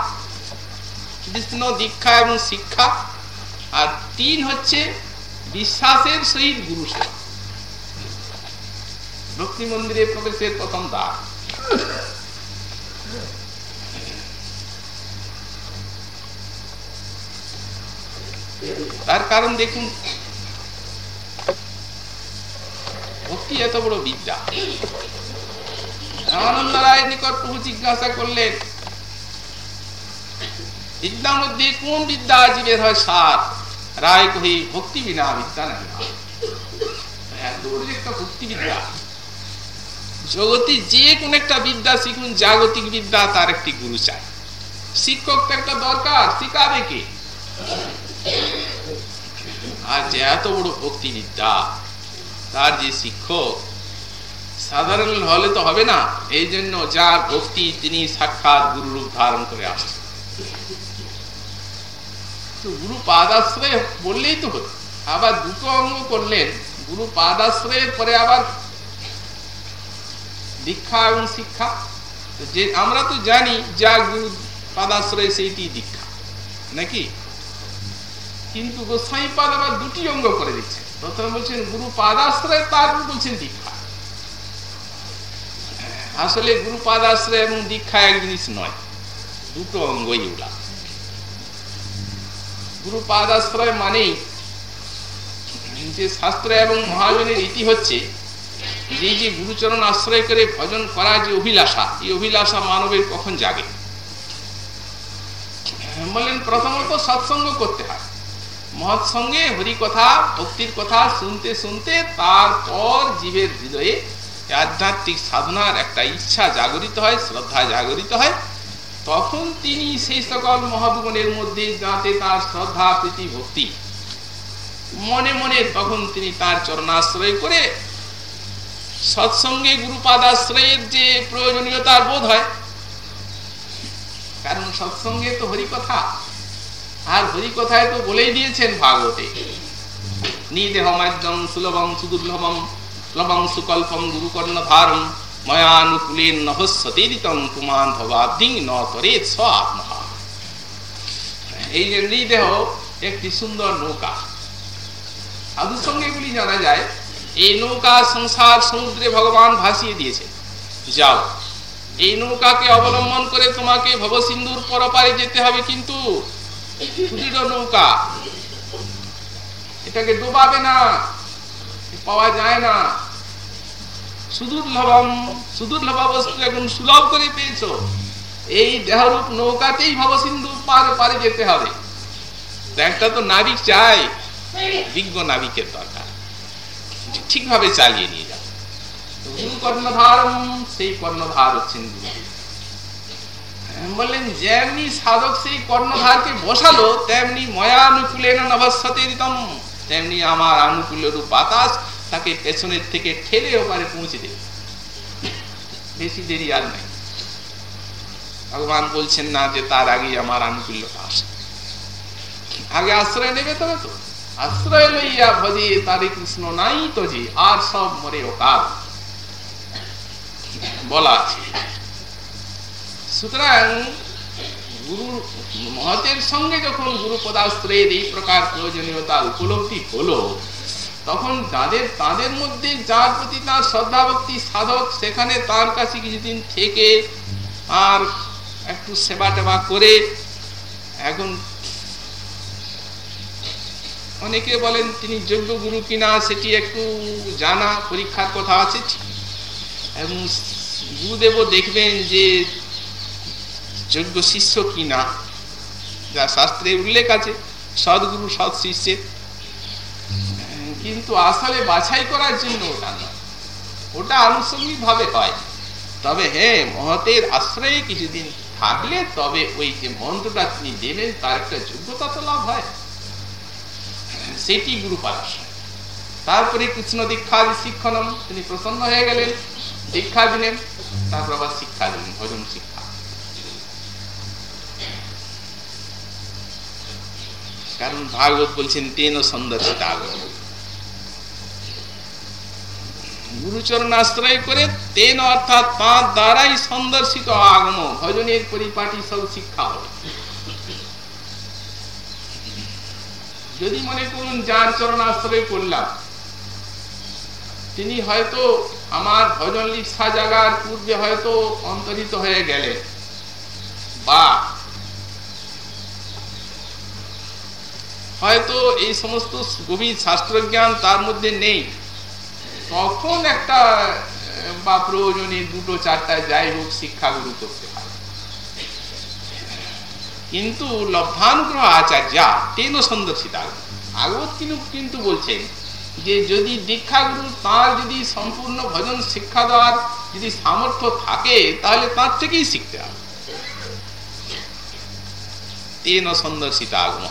কৃষ্ণ দীক্ষা এবং শিক্ষা, আর তিন হচ্ছে বিশ্বাসের সহিত গুরু সেবা। ভক্তি মন্দিরে প্রবেশের প্রথম দ্বার। তার কারণ দেখুন ভক্তি এত বড় বিদ্যা। রামানন্দ রায়ের নিকট প্রভু জিজ্ঞাসা করলেন, বিদ্যার মধ্যে কোন বিদ্যা জীবের হয় সার? রায় কহি, ভক্তি বিনা বিদ্যা বিদ্যা। জগতে যে কোন একটা বিদ্যা শিখুন, জাগতিক বিদ্যা তার একটি গুরু চাই। শিক্ষক তো একটা দরকার, শিখাবে কে? আর যে এত বড় ভক্তি বিদ্যা তার যে শিক্ষক, সাধারণ হলে তো হবে না। এই জন্য যার ভক্তি তিনি সাক্ষাৎ গুরু রূপ ধারণ করে আসছেন। গুরু পাদাশ্রয় বললেই তো হতো। আবার দুটো অঙ্গ করলেন গুরু পাদাশ্রয়ের পরে আবার দীক্ষা এবং শিক্ষা। যে, আমরা তো জানি যা গুরু পাদাশ্রয় সেইটি দীক্ষা, নাকি? কিন্তু গোস্বাই পাদ আবার দুটি অঙ্গ করে দিচ্ছে। প্রথমে বলছেন, গুরু পাদাশ্রয়, তারপর বলছেন দীক্ষা। আসলে গুরু পাদাশ্রয় এবং দীক্ষা এক জিনিস নয়, দুটো অঙ্গই ওলা গুরু পাদাশ্রয় মানেই যে শাস্ত্র এবং মহাজনের রীতি হচ্ছে, যে যে গুরুচরণ আশ্রয় করে ভজন করা যে অভিলাষা, এই অভিলাষা মানবের কখন জাগে? বললেন, প্রথমত সৎসঙ্গ করতে হয়। মহৎ সঙ্গে হরি কথা ভক্তির কথা শুনতে শুনতে তারপর জীবের হৃদয়ে আধ্যাত্মিক সাধনার একটা ইচ্ছা জাগরিত হয়, শ্রদ্ধা জাগরিত হয়। তখন তিনি সেই সকল মহাগুণের মধ্যে যাতে তার শ্রদ্ধা, প্রীতি, ভক্তি মনে মনে তখন তিনি তার চরণাশ্রয় করে সৎসঙ্গে গুরুপাদাশ্রয়ের যে প্রয়োজনীয়তার বোধ হয়। কারণ সৎসঙ্গে তো হরিকথা। আর হরিকথায় তো বলেই দিয়েছেন ভাগবতে। নিদেহ মাধ্যম সুলভম সুদুর্লভম লবং সুকল্পম গুরুকর্ণ ধারম ময়ানুকূলেন নহস্যতেরিতম কুমান ভবাব্দিং ন তরে স্ব আত্মহা এই যে নৃদেহ একটি সুন্দর নৌকা। সাধুর সঙ্গে এগুলি জানা যায়, এই নৌকা সংসার সমুদ্রে ভগবান ভাসিয়ে দিয়েছে। যাও, এই নৌকাকে অবলম্বন করে তোমাকে ভবসিন্ধুর পরপারে যেতে হবে কিন্তু সুদৃঢ় নৌকা। এটাকে ডোবাবে না পাওয়া যায় না। সুদুর্লভম, সুদুর্লভ বস্তু এখন সুলভ করে পেয়েছ। এই দেহরূপ নৌকাতেই ভবসিন্ধু পার পারে যেতে হবে। একটা তো নাবিক চাই, বিজ্ঞ নাবিকের দরকার। ঠিকভাবে চালিয়ে নিয়ে যাবে সেই কর্ণধার হচ্ছেন বললেন, যেমনি সাধক সেই কর্ণধারকে বসালো, তেমনি ময়া অনুকূলে তেমনি আমার বাতাস তাকে পেছনের থেকে ঠেলে ওপারে পৌঁছে দেবে। বেশি দেরি আর নাই। ভগবান বলছেন, না, যে তার আগে আমার আনুকূল্যতা আসে। আগে আশ্রয় নেবে তবে তো। আশ্রয় লইয়া ভজে তারে কৃষ্ণ নাই তো যে, আর সব মরে ওকাল বলা আছে। সুতরাং গুরু মহতের সঙ্গে যখন গুরু পদাশ্রয়ের এই প্রকার প্রয়োজনীয়তা উপলব্ধি হলো, তখন যাদের তাদের মধ্যে যার প্রতি তার শ্রদ্ধা ভক্তি সাধক, সেখানে তার কাছে কিছুদিন থেকে আর একটু সেবা টেবা করে এখন অনেকে বলেন, তিনি যোগ্য গুরু কিনা সেটি একটু জানা, পরীক্ষার কথা আছে। এবং গুরুদেবও দেখবেন যে যোগ্য শিষ্য কি না যা শাস্ত্রে উল্লেখ আছে, সদ্গুরু, সৎ শিষ্যের কিন্তু আসলে বাছাই করার জন্য ওটা নয়। ওটা আনুষঙ্গিক ভাবে হয়। তবে হ্যাঁ মহতের আশ্রয়ে কিছুদিন থাকলে তবে ওই যে মন্ত্রটা তিনি দেবেন, তার একটা যোগ্যতা তো লাভ হয়। সেটি গুরু পারাশয় তারপরে কৃষ্ণ দীক্ষা শিক্ষণম। তিনি প্রসন্ন হয়ে গেলেন, দীক্ষা দিলেন, তারপর আবার শিক্ষা দিলেন, ভজন শিক্ষা। কারণ ভাগবত বলছেন, তেন সন্দর্শিত আগম গুরুচরণ আশ্রয় করে তেন অর্থাৎ তাঁর দ্বারাই সন্দর্শিত আগম ভজনের পরিপাটি সব শিক্ষা হবে। যদি মনে করুন, যার চরণ আশ্রয় করলাম তিনি হয়তো আমার ভজন লিপসা জাগার পূর্বে হয়তো অন্তরিত হয়ে গেলেন বা হয়তো এই সমস্ত গভীর শাস্ত্রজ্ঞান তার মধ্যে নেই। তখন একটা, বা প্রয়োজনে দুটো চারটা যাই হোক শিক্ষাগুরু করতে পারে। কিন্তু লব্ধানুগ্রহ আচার্যা তেন সন্দর্শিত আগত কিন্তু কিন্তু বলছেন যে যদি দীক্ষাগুরু তার যদি সম্পূর্ণ ভজন শিক্ষা দেওয়ার যদি সামর্থ্য থাকে, তাহলে তার থেকেই শিখতে হবে। তেন সন্দর্শিত আগম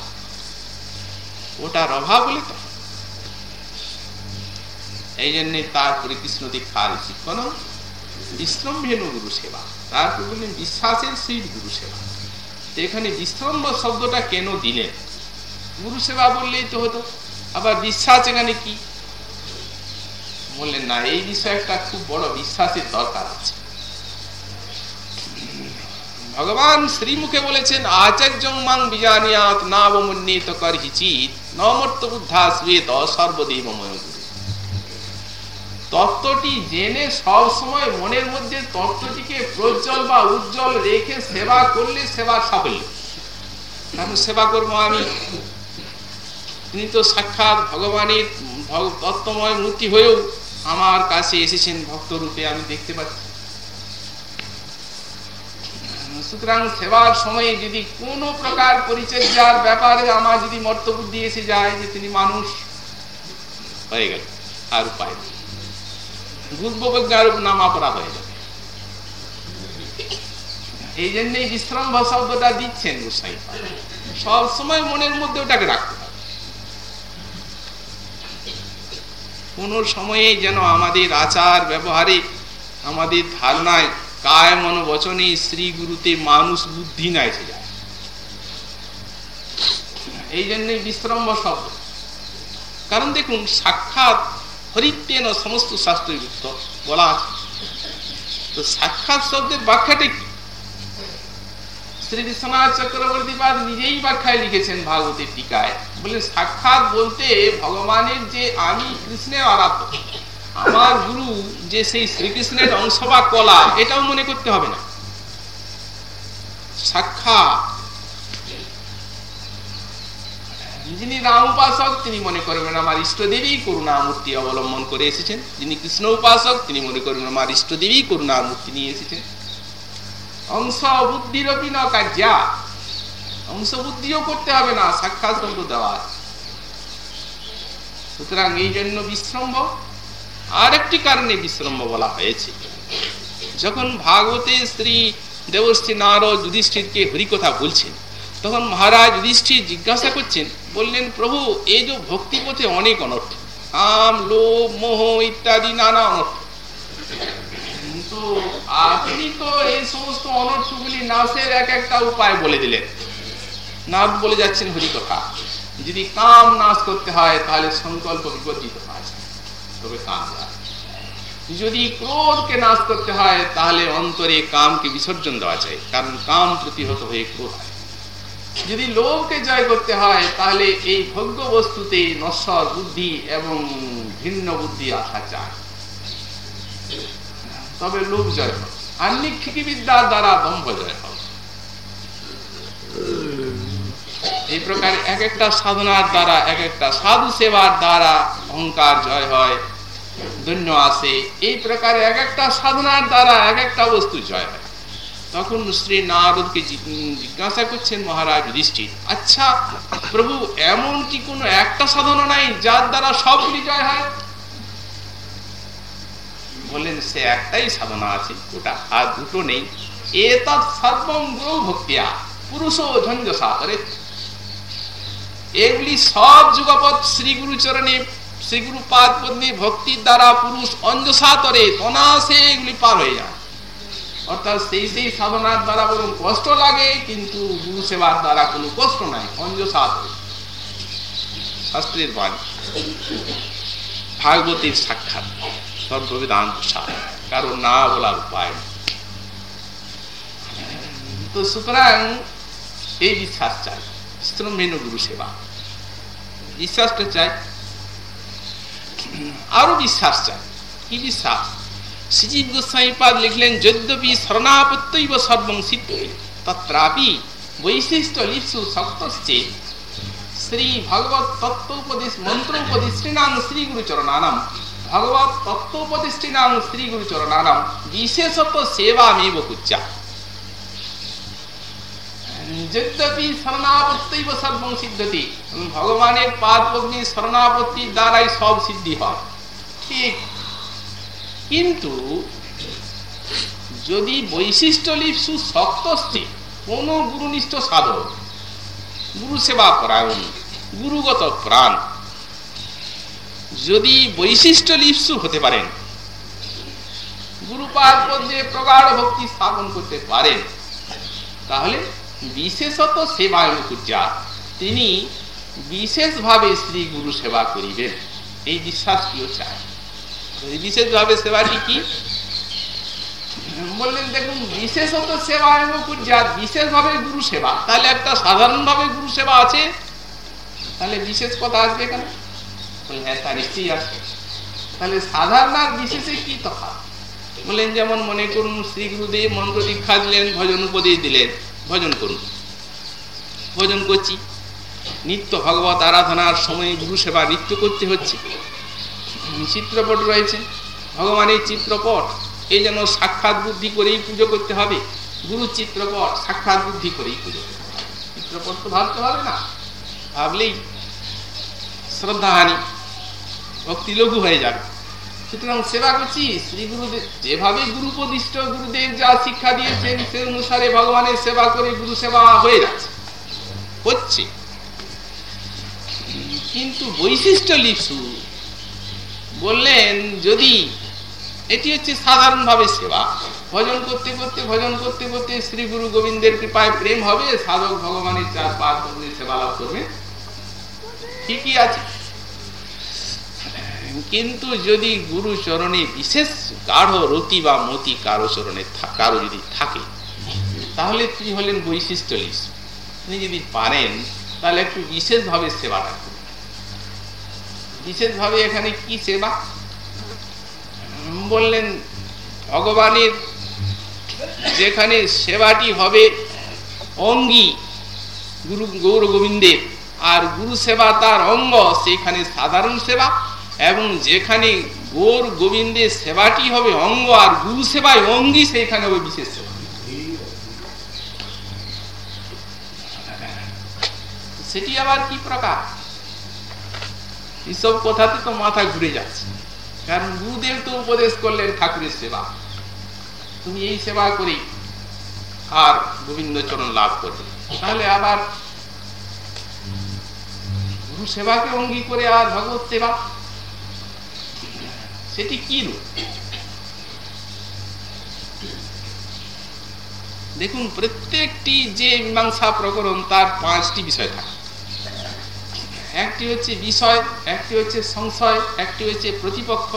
ওটার অভাব বলে তো এই জন্যে তারপরে কৃষ্ণ দীক্ষার শিক্ষণ, বিশ্রম ভেনু গুরু সেবা। তারপর বললেন, বিশ্বাসের সেই গুরু সেবা। তো এখানে বিশ্রম্ভ শব্দটা কেন দিলেন? গুরু সেবা বললেই তো হতো। আবার বিশ্বাস এখানে কি? বললেন, না, এই বিষয়ে একটা খুব বড় বিশ্বাসের দরকার আছে। ভগবান শ্রীমুখে বলেছেন আচার্য মাং বিজানিয়াত নাবমুন্নীত করহিচিত নমর্ত বুদ্ধা শ্বেত সর্বদেবময় গুরু। তত্ত্বটি জেনে সব সময় মনের মধ্যে তত্ত্বটিকে প্রজ্জ্বল বা উজ্জ্বল রেখে সেবা করলে সেবার সাফল্য। কারণ সেবা করব আমি? তিনি তো সাক্ষাৎ ভগবানের তত্ত্বময় মূর্তি হয়েও আমার কাছে এসেছেন ভক্ত রূপে আমি দেখতে পাচ্ছি। সুতরাং সেবার সময়ে যদি কোনো প্রকার পরিচর্যার ব্যাপারে আমার যদি মর্তবুদ্ধি এসে যায় যে তিনি মানুষ, হয়ে গেল, আর উপায় নেই। নামা পড়া হয়ে যাবে। এই জন্যই বিশ্রাম শব্দটা দিচ্ছেন গোসাই। সব সময় মনের মধ্যে ওটাকে রাখতে হবে। কোন সময়ে যেন আমাদের আচার ব্যবহারে আমাদের ধারণায় কায় মন বচনে শ্রী গুরুতে মানুষ বুদ্ধি না এসে যায় এই জন্যই বিশ্রম্ভ শব্দ। কারণ দেখুন, সাক্ষাৎ হরিতেন সমস্ত শাস্ত্রযুক্ত বলা আছে। তো সাক্ষাৎ শব্দের ব্যাখ্যাটা কি? শ্রী বিশ্বনাথ চক্রবর্তী পাদ নিজেই ব্যাখ্যায় লিখেছেন ভাগবতের টিকায়। বলে সাক্ষাৎ বলতে ভগবানের যে আমি কৃষ্ণের আরাধ্য। আমার গুরু যে সেই শ্রীকৃষ্ণের অংশ বা কলা, এটাও মনে করতে হবে না। সাক্ষাৎ। যিনি রাম উপাসক তিনি মনে করবেন আমার ইষ্টদেবী করুণা মূর্তি অবলম্বন করে এসেছেন। যিনি কৃষ্ণ উপাসক, তিনি মনে করবেন আমার ইষ্টদেবী করুণা মূর্তি নিয়ে এসেছেন। অংশ বুদ্ধির ন কার্যা। অংশ বুদ্ধিও করতে হবে না, সাক্ষাৎ দেওয়া সুতরাং এই জন্য বিশ্রম্ভ। আর একটি কারণে বিশ্রম্ভ বলা হয়েছে। যখন ভাগবতে শ্রী দেবশ্রী নারদ যুধিষ্ঠিরকে হরিকথা বলছেন, তখন মহারাজ যুধিষ্ঠির জিজ্ঞাসা করছেন, বললেন, প্রভু, এই যে ভক্তি পথে অনেক অনর্থ, কাম, লোভ, মোহ ইত্যাদি নানা অনর্থ। কিন্তু আপনি তো এই সমস্ত অনর্থগুলি নাশের এক একটা উপায় বলে দিলেন। নাথ বলে যাচ্ছেন হরি কথা যদি কাম নাশ করতে হয়, তাহলে সংকল্প বিবর্জিত হয়। তবে কাম। যদি ক্রোধকে নাশ করতে হয়, তাহলে অন্তরে কামকে বিসর্জন দেওয়া যায় কারণ কাম প্রতিহত হয়ে ক্রোধ হয়। যদি লোভকে জয় করতে হয়, তাহলে এই ভোগ্য বস্তুতে নশ্বর বুদ্ধি এবং ভিন্ন বুদ্ধি আসা চায় তবে লোভ জয় হবে আন্নিক্ষিকী বিদ্যার দ্বারা দম্ভ জয় হবে এই প্রকার এক একটা সাধনার দ্বারা, এক একটা সাধু সেবার দ্বারা অহংকার জয় হয় ধন্য আসে এই প্রকারে এক একটা সাধনার দ্বারা এক একটা বস্তু জয় হয়। তখন শ্রী নারদকে জিজ্ঞাসা করছেন, মহারাজ যুধিষ্ঠির আচ্ছা প্রভু, এমন কি কোনো একটা সাধনা নাই যার দ্বারা সবগুলি জয় হয়? বললেন, সে একটাই সাধনা আছে, ওটা আর দুটো নেই। এ তৎ সর্বম গুরু ভক্তিয়া, পুরুষ ঝঞ্ঝ সাতরে এগুলি সব যুগপথ শ্রী গুরু চরণে শ্রী গুরু পাদ পদ্মী ভক্তির দ্বারা পুরুষ অঞ্জসাতরে অনাসে এগুলি পার হয়ে যায়। অর্থাৎ সেই সেই সাধনার দ্বারা বরং কষ্ট লাগে, কিন্তু গুরু সেবার দ্বারা কোনো কষ্ট নাই অঞ্জসাতরে শাস্ত্রের বাণী। ভাগবতীর সাক্ষাৎ সর্ববেদান্ত সার কারও না বলার উপায় তো সুতরাং এই বিশ্বাস চাই শ্রমেন গুরু সেবা বিশ্বাসটা চাই আরও বিশ্বাস চাই। কি বিশ্বাস? শ্রীজীব গোস্বামী পাদ লিখলেন, যদ্যপি শরণাপত্যৈব সর্বং সিদ্ধ তত্রাপি বৈশিষ্ট্য লিপসু শক্তশ্চে। শ্রী ভগবত তত্ত্বোপদেশ মন্ত্রোপদেষ্টিনাং শ্রী গুরুচরণানাম। ভগবত তত্ত্বোপদেষ্টিনাং শ্রী গুরুচরণানাম। বিশেষত সেবামেব কুচ্চা। যদ্যপি শরণাপত্তিব সর্বং সিদ্ধতি ভগবানের পাদ পত্নী শরণাপত্তির দ্বারাই সব সিদ্ধি হয়। ঠিক কিন্তু যদি বৈশিষ্ট্য লিপসু শক্তস্থি কোন গুরুনিষ্ঠ সাধক গুরু সেবা পরায়ণ গুরুগত প্রাণ যদি বৈশিষ্ট্য লিপসু হতে পারেন গুরুপাদ পদ্মে প্রগাঢ় ভক্তি স্থাপন করতে পারেন তাহলে বিশেষত সেবায় পূজা, তিনি বিশেষভাবে শ্রী গুরু সেবা করিবেন। এই বিশ্বাসটিও চায় বিশেষভাবে সেবাটি কি? বললেন, দেখুন, বিশেষত সেবা এবং পূজা, বিশেষভাবে গুরু সেবা। তাহলে একটা সাধারণভাবে গুরু সেবা আছে? তাহলে বিশেষ কথা আসবে এখানে? হ্যাঁ তা নিশ্চয়ই আসবে। তাহলে সাধারণ আর বিশেষে কি তফাৎ? বললেন, যেমন মনে করুন শ্রী গুরুদেব মন্ত্র দীক্ষা দিলেন, ভজন উপদেশ দিলেন। ভজন করুন। ভজন করছি। নিত্য ভগবত আরাধনার সময় গুরু সেবা নৃত্য করতে হচ্ছে। চিত্রপট রয়েছে। ভগবানের চিত্রপট, এই যেন সাক্ষাৎ বুদ্ধি করেই পুজো করতে হবে। গুরু চিত্রপট, সাক্ষাৎ বুদ্ধি করেই পুজো চিত্রপট তো ভাবতে হবে না। ভাবলেই শ্রদ্ধাহানি ভক্তি লঘু হয়ে যাবে। সুতরাং সেবা করছি, শ্রী গুরুদেব যেভাবে গুরুপদিষ্ট গুরুদেব যা শিক্ষা দিয়েছেন, সে অনুসারে ভগবানের সেবা করে গুরু সেবা হয়ে যাচ্ছে। হচ্ছে। কিন্তু বৈশিষ্ট্য লিপসু। বললেন, যদি এটি হচ্ছে সাধারণভাবে সেবা, ভজন করতে করতে, ভজন করতে করতে শ্রী গুরু গোবিন্দের কৃপায় প্রেম হবে, সাধক ভগবানের চার পাঁচ সেবা লাভ করবে। ঠিকই আছে। কিন্তু যদি গুরু চরণে বিশেষ গাঢ় রতি বা মতি কারও চরণে কারও যদি থাকে, তাহলে তিনি হলেন বৈশিষ্ট্য লিস তিনি যদি পারেন, তাহলে একটু বিশেষভাবে সেবা রাখবেন বিশেষভাবে এখানে কি সেবা? বললেন, ভগবানের যেখানে সেবাটি হবে, অঙ্গী গুরু গৌর গোবিন্দের, আর গুরু সেবা তার অঙ্গ সেখানে সাধারণ সেবা। এবং যেখানে গোর গোবিন্দের সেবাটি হবে অঙ্গ আর গুরু সেবায় অঙ্গি সেখানে হবে বিশেষ সেটি আবার কি প্রকার? এসব কথাতে তো মাথা ঘুরে যাচ্ছে। কারণ গুরুদেব তো উপদেশ করলেন ঠাকুরের সেবা। তুমি এই সেবা করি আর গোবিন্দ চরণ লাভ করবে। তাহলে আবার গুরু সেবাকে অঙ্গী করে আর ভগবত সেবা সেটি কি রূপ? দেখুন, প্রত্যেকটি যে মীমাংসা প্রকরণ, তার পাঁচটি বিষয় থাকে। একটি হচ্ছে বিষয়, একটি হচ্ছে সংশয়, একটি হচ্ছে প্রতিপক্ষ।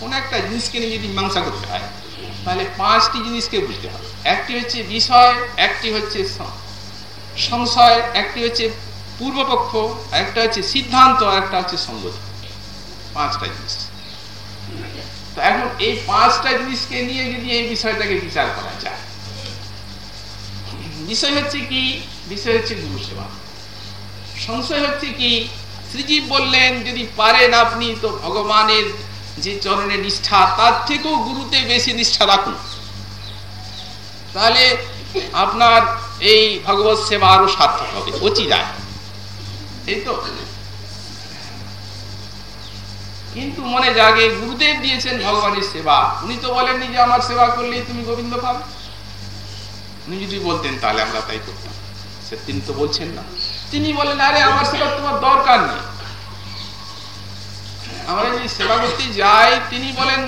কোন একটা জিনিসকে নিয়ে যদি মীমাংসা করতে হয়, তাহলে পাঁচটি জিনিসকে বুঝতে হবে। একটি হচ্ছে বিষয়, একটি হচ্ছে সংশয়, একটি হচ্ছে পূর্বপক্ষ, একটা হচ্ছে সিদ্ধান্ত, আর একটা হচ্ছে সঙ্গতি। পাঁচটা জিনিস। এখন এই পাঁচটা জিনিসকে নিয়ে যদি এই বিষয়টাকে বিচার করা যায়, বিষয় হচ্ছে কি, বিষয় হচ্ছে গুরু সেবা। সংশয় হচ্ছে কি, শ্রীজীব বললেন, যদি পারেন আপনি, তো ভগবানের যে চরণে নিষ্ঠা, তার থেকেও গুরুতে বেশি নিষ্ঠা রাখুন। তাহলে আপনার এই ভগবত সেবা আরও সার্থক হবে। যায় এই তো। কিন্তু মনে জাগে, গুরুদেব দিয়েছেন ভগবানের সেবা। উনি তো বলেননি যে আমার সেবা করলেই তুমি গোবিন্দ পাবে। উনি যদি বলতেন, তাহলে আমরা তাই করতাম। সে তিনি তো বলছেন না। তিনি বলেন, আরে, আমার সেবা তোমার দরকার নেই। আমরা যদি সেবা করতে যাই, তিনি বলেন,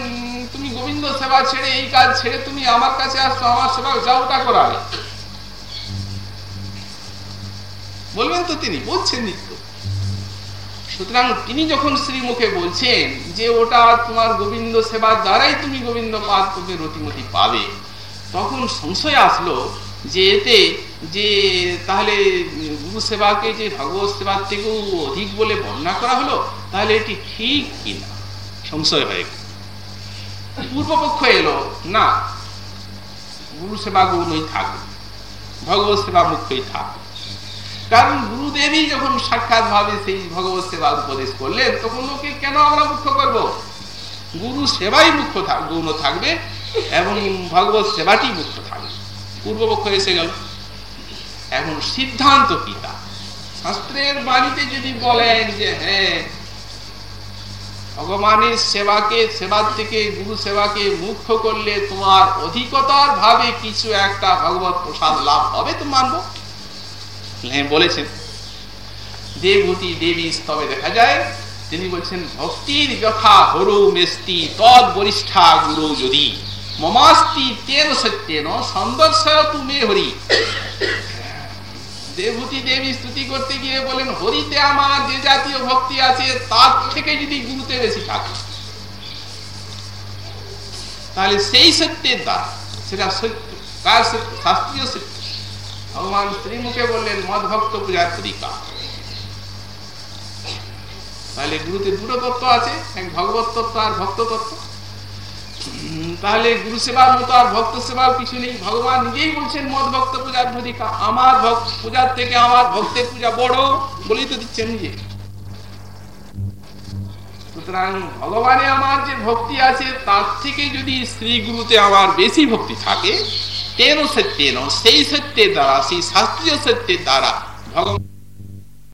তুমি গোবিন্দ সেবা ছেড়ে, এই কাজ ছেড়ে তুমি আমার কাছে আসছো, আমার সেবা যাও, ওটা করাবে বলবেন তো তিনি বলছেন সুতরাং তিনি যখন শ্রীমুখে বলছেন যে ওটা তোমার গোবিন্দ সেবার দ্বারাই তুমি গোবিন্দ পাদ রতিমতি পাবে তখন সংশয় আসলো যে এতে যে তাহলে গুরু সেবাকে যে ভগবত সেবার থেকেও অধিক বলে বর্ণনা করা হলো তাহলে এটি ঠিক কিনা? সংশয় হয়ে। গেল পূর্বপক্ষ এলো না গুরু সেবা গৌণই থাকবে ভগবত সেবা মুখ্যই থাকবে কারণ গুরুদেবই যখন সাক্ষাৎ ভাবে সেই ভগবত সেবা উপদেশ করলেন, তখন ওকে কেন আমরা মুখ্য করব? গুরু সেবাই মুখ্য গৌণ থাকবে এবং ভগবত সেবাটি মুখ্য থাকবে। পূর্বপক্ষ এসে গেল। এখন সিদ্ধান্ত কি তা? শাস্ত্রের বাণীতে যদি বলেন যে হ্যাঁ ভগবানের সেবাকে, সেবার থেকে গুরু সেবাকে মুখ্য করলে তোমার অধিকতার ভাবে কিছু একটা ভগবত প্রসাদ লাভ হবে, তো মানব। বলেছেন। দেবভূতি দেবী স্তবে দেখা যায়, তিনি বলছেন, ভক্তির যথা হরু মেস্তি তদ বরিষ্ঠা গুরু যদি। মমাস্তি তেন সত্যেন সন্দর্শয় তুমি হরি। দেবভূতি দেবী স্তুতি করতে গিয়ে বলেন, হরিতে আমার যে জাতীয় ভক্তি আছে, তার থেকে যদি গুরুতে বেশি থাকে, তাহলে সেই সত্যের দ্বারা, সেটা সত্য, কার সত্য? শাস্ত্রীয় সত্য। ভগবান শ্রীমুখে বললেন মদ ভক্ত পূজার তরিকা তাহলে গুরুতে দুটো তত্ত্ব আছে, এক ভগবত তত্ত্ব আর ভক্ত তত্ত্ব। তাহলে গুরু সেবার মতো আর ভক্ত সেবার কিছু নেই। ভগবান নিজেই বলছেন মদ ভক্ত পূজার অধিকা আমার পূজার থেকে আমার ভক্তের পূজা বড় বলেই তো দিচ্ছেন নিজে। সুতরাং ভগবানে আমার যে ভক্তি আছে, তার থেকে যদি শ্রী গুরুতে আমার বেশি ভক্তি থাকে তেন সত্যেন সেই সত্যের দ্বারা সেই শাস্ত্রীয় সত্যের দ্বারা ভগবান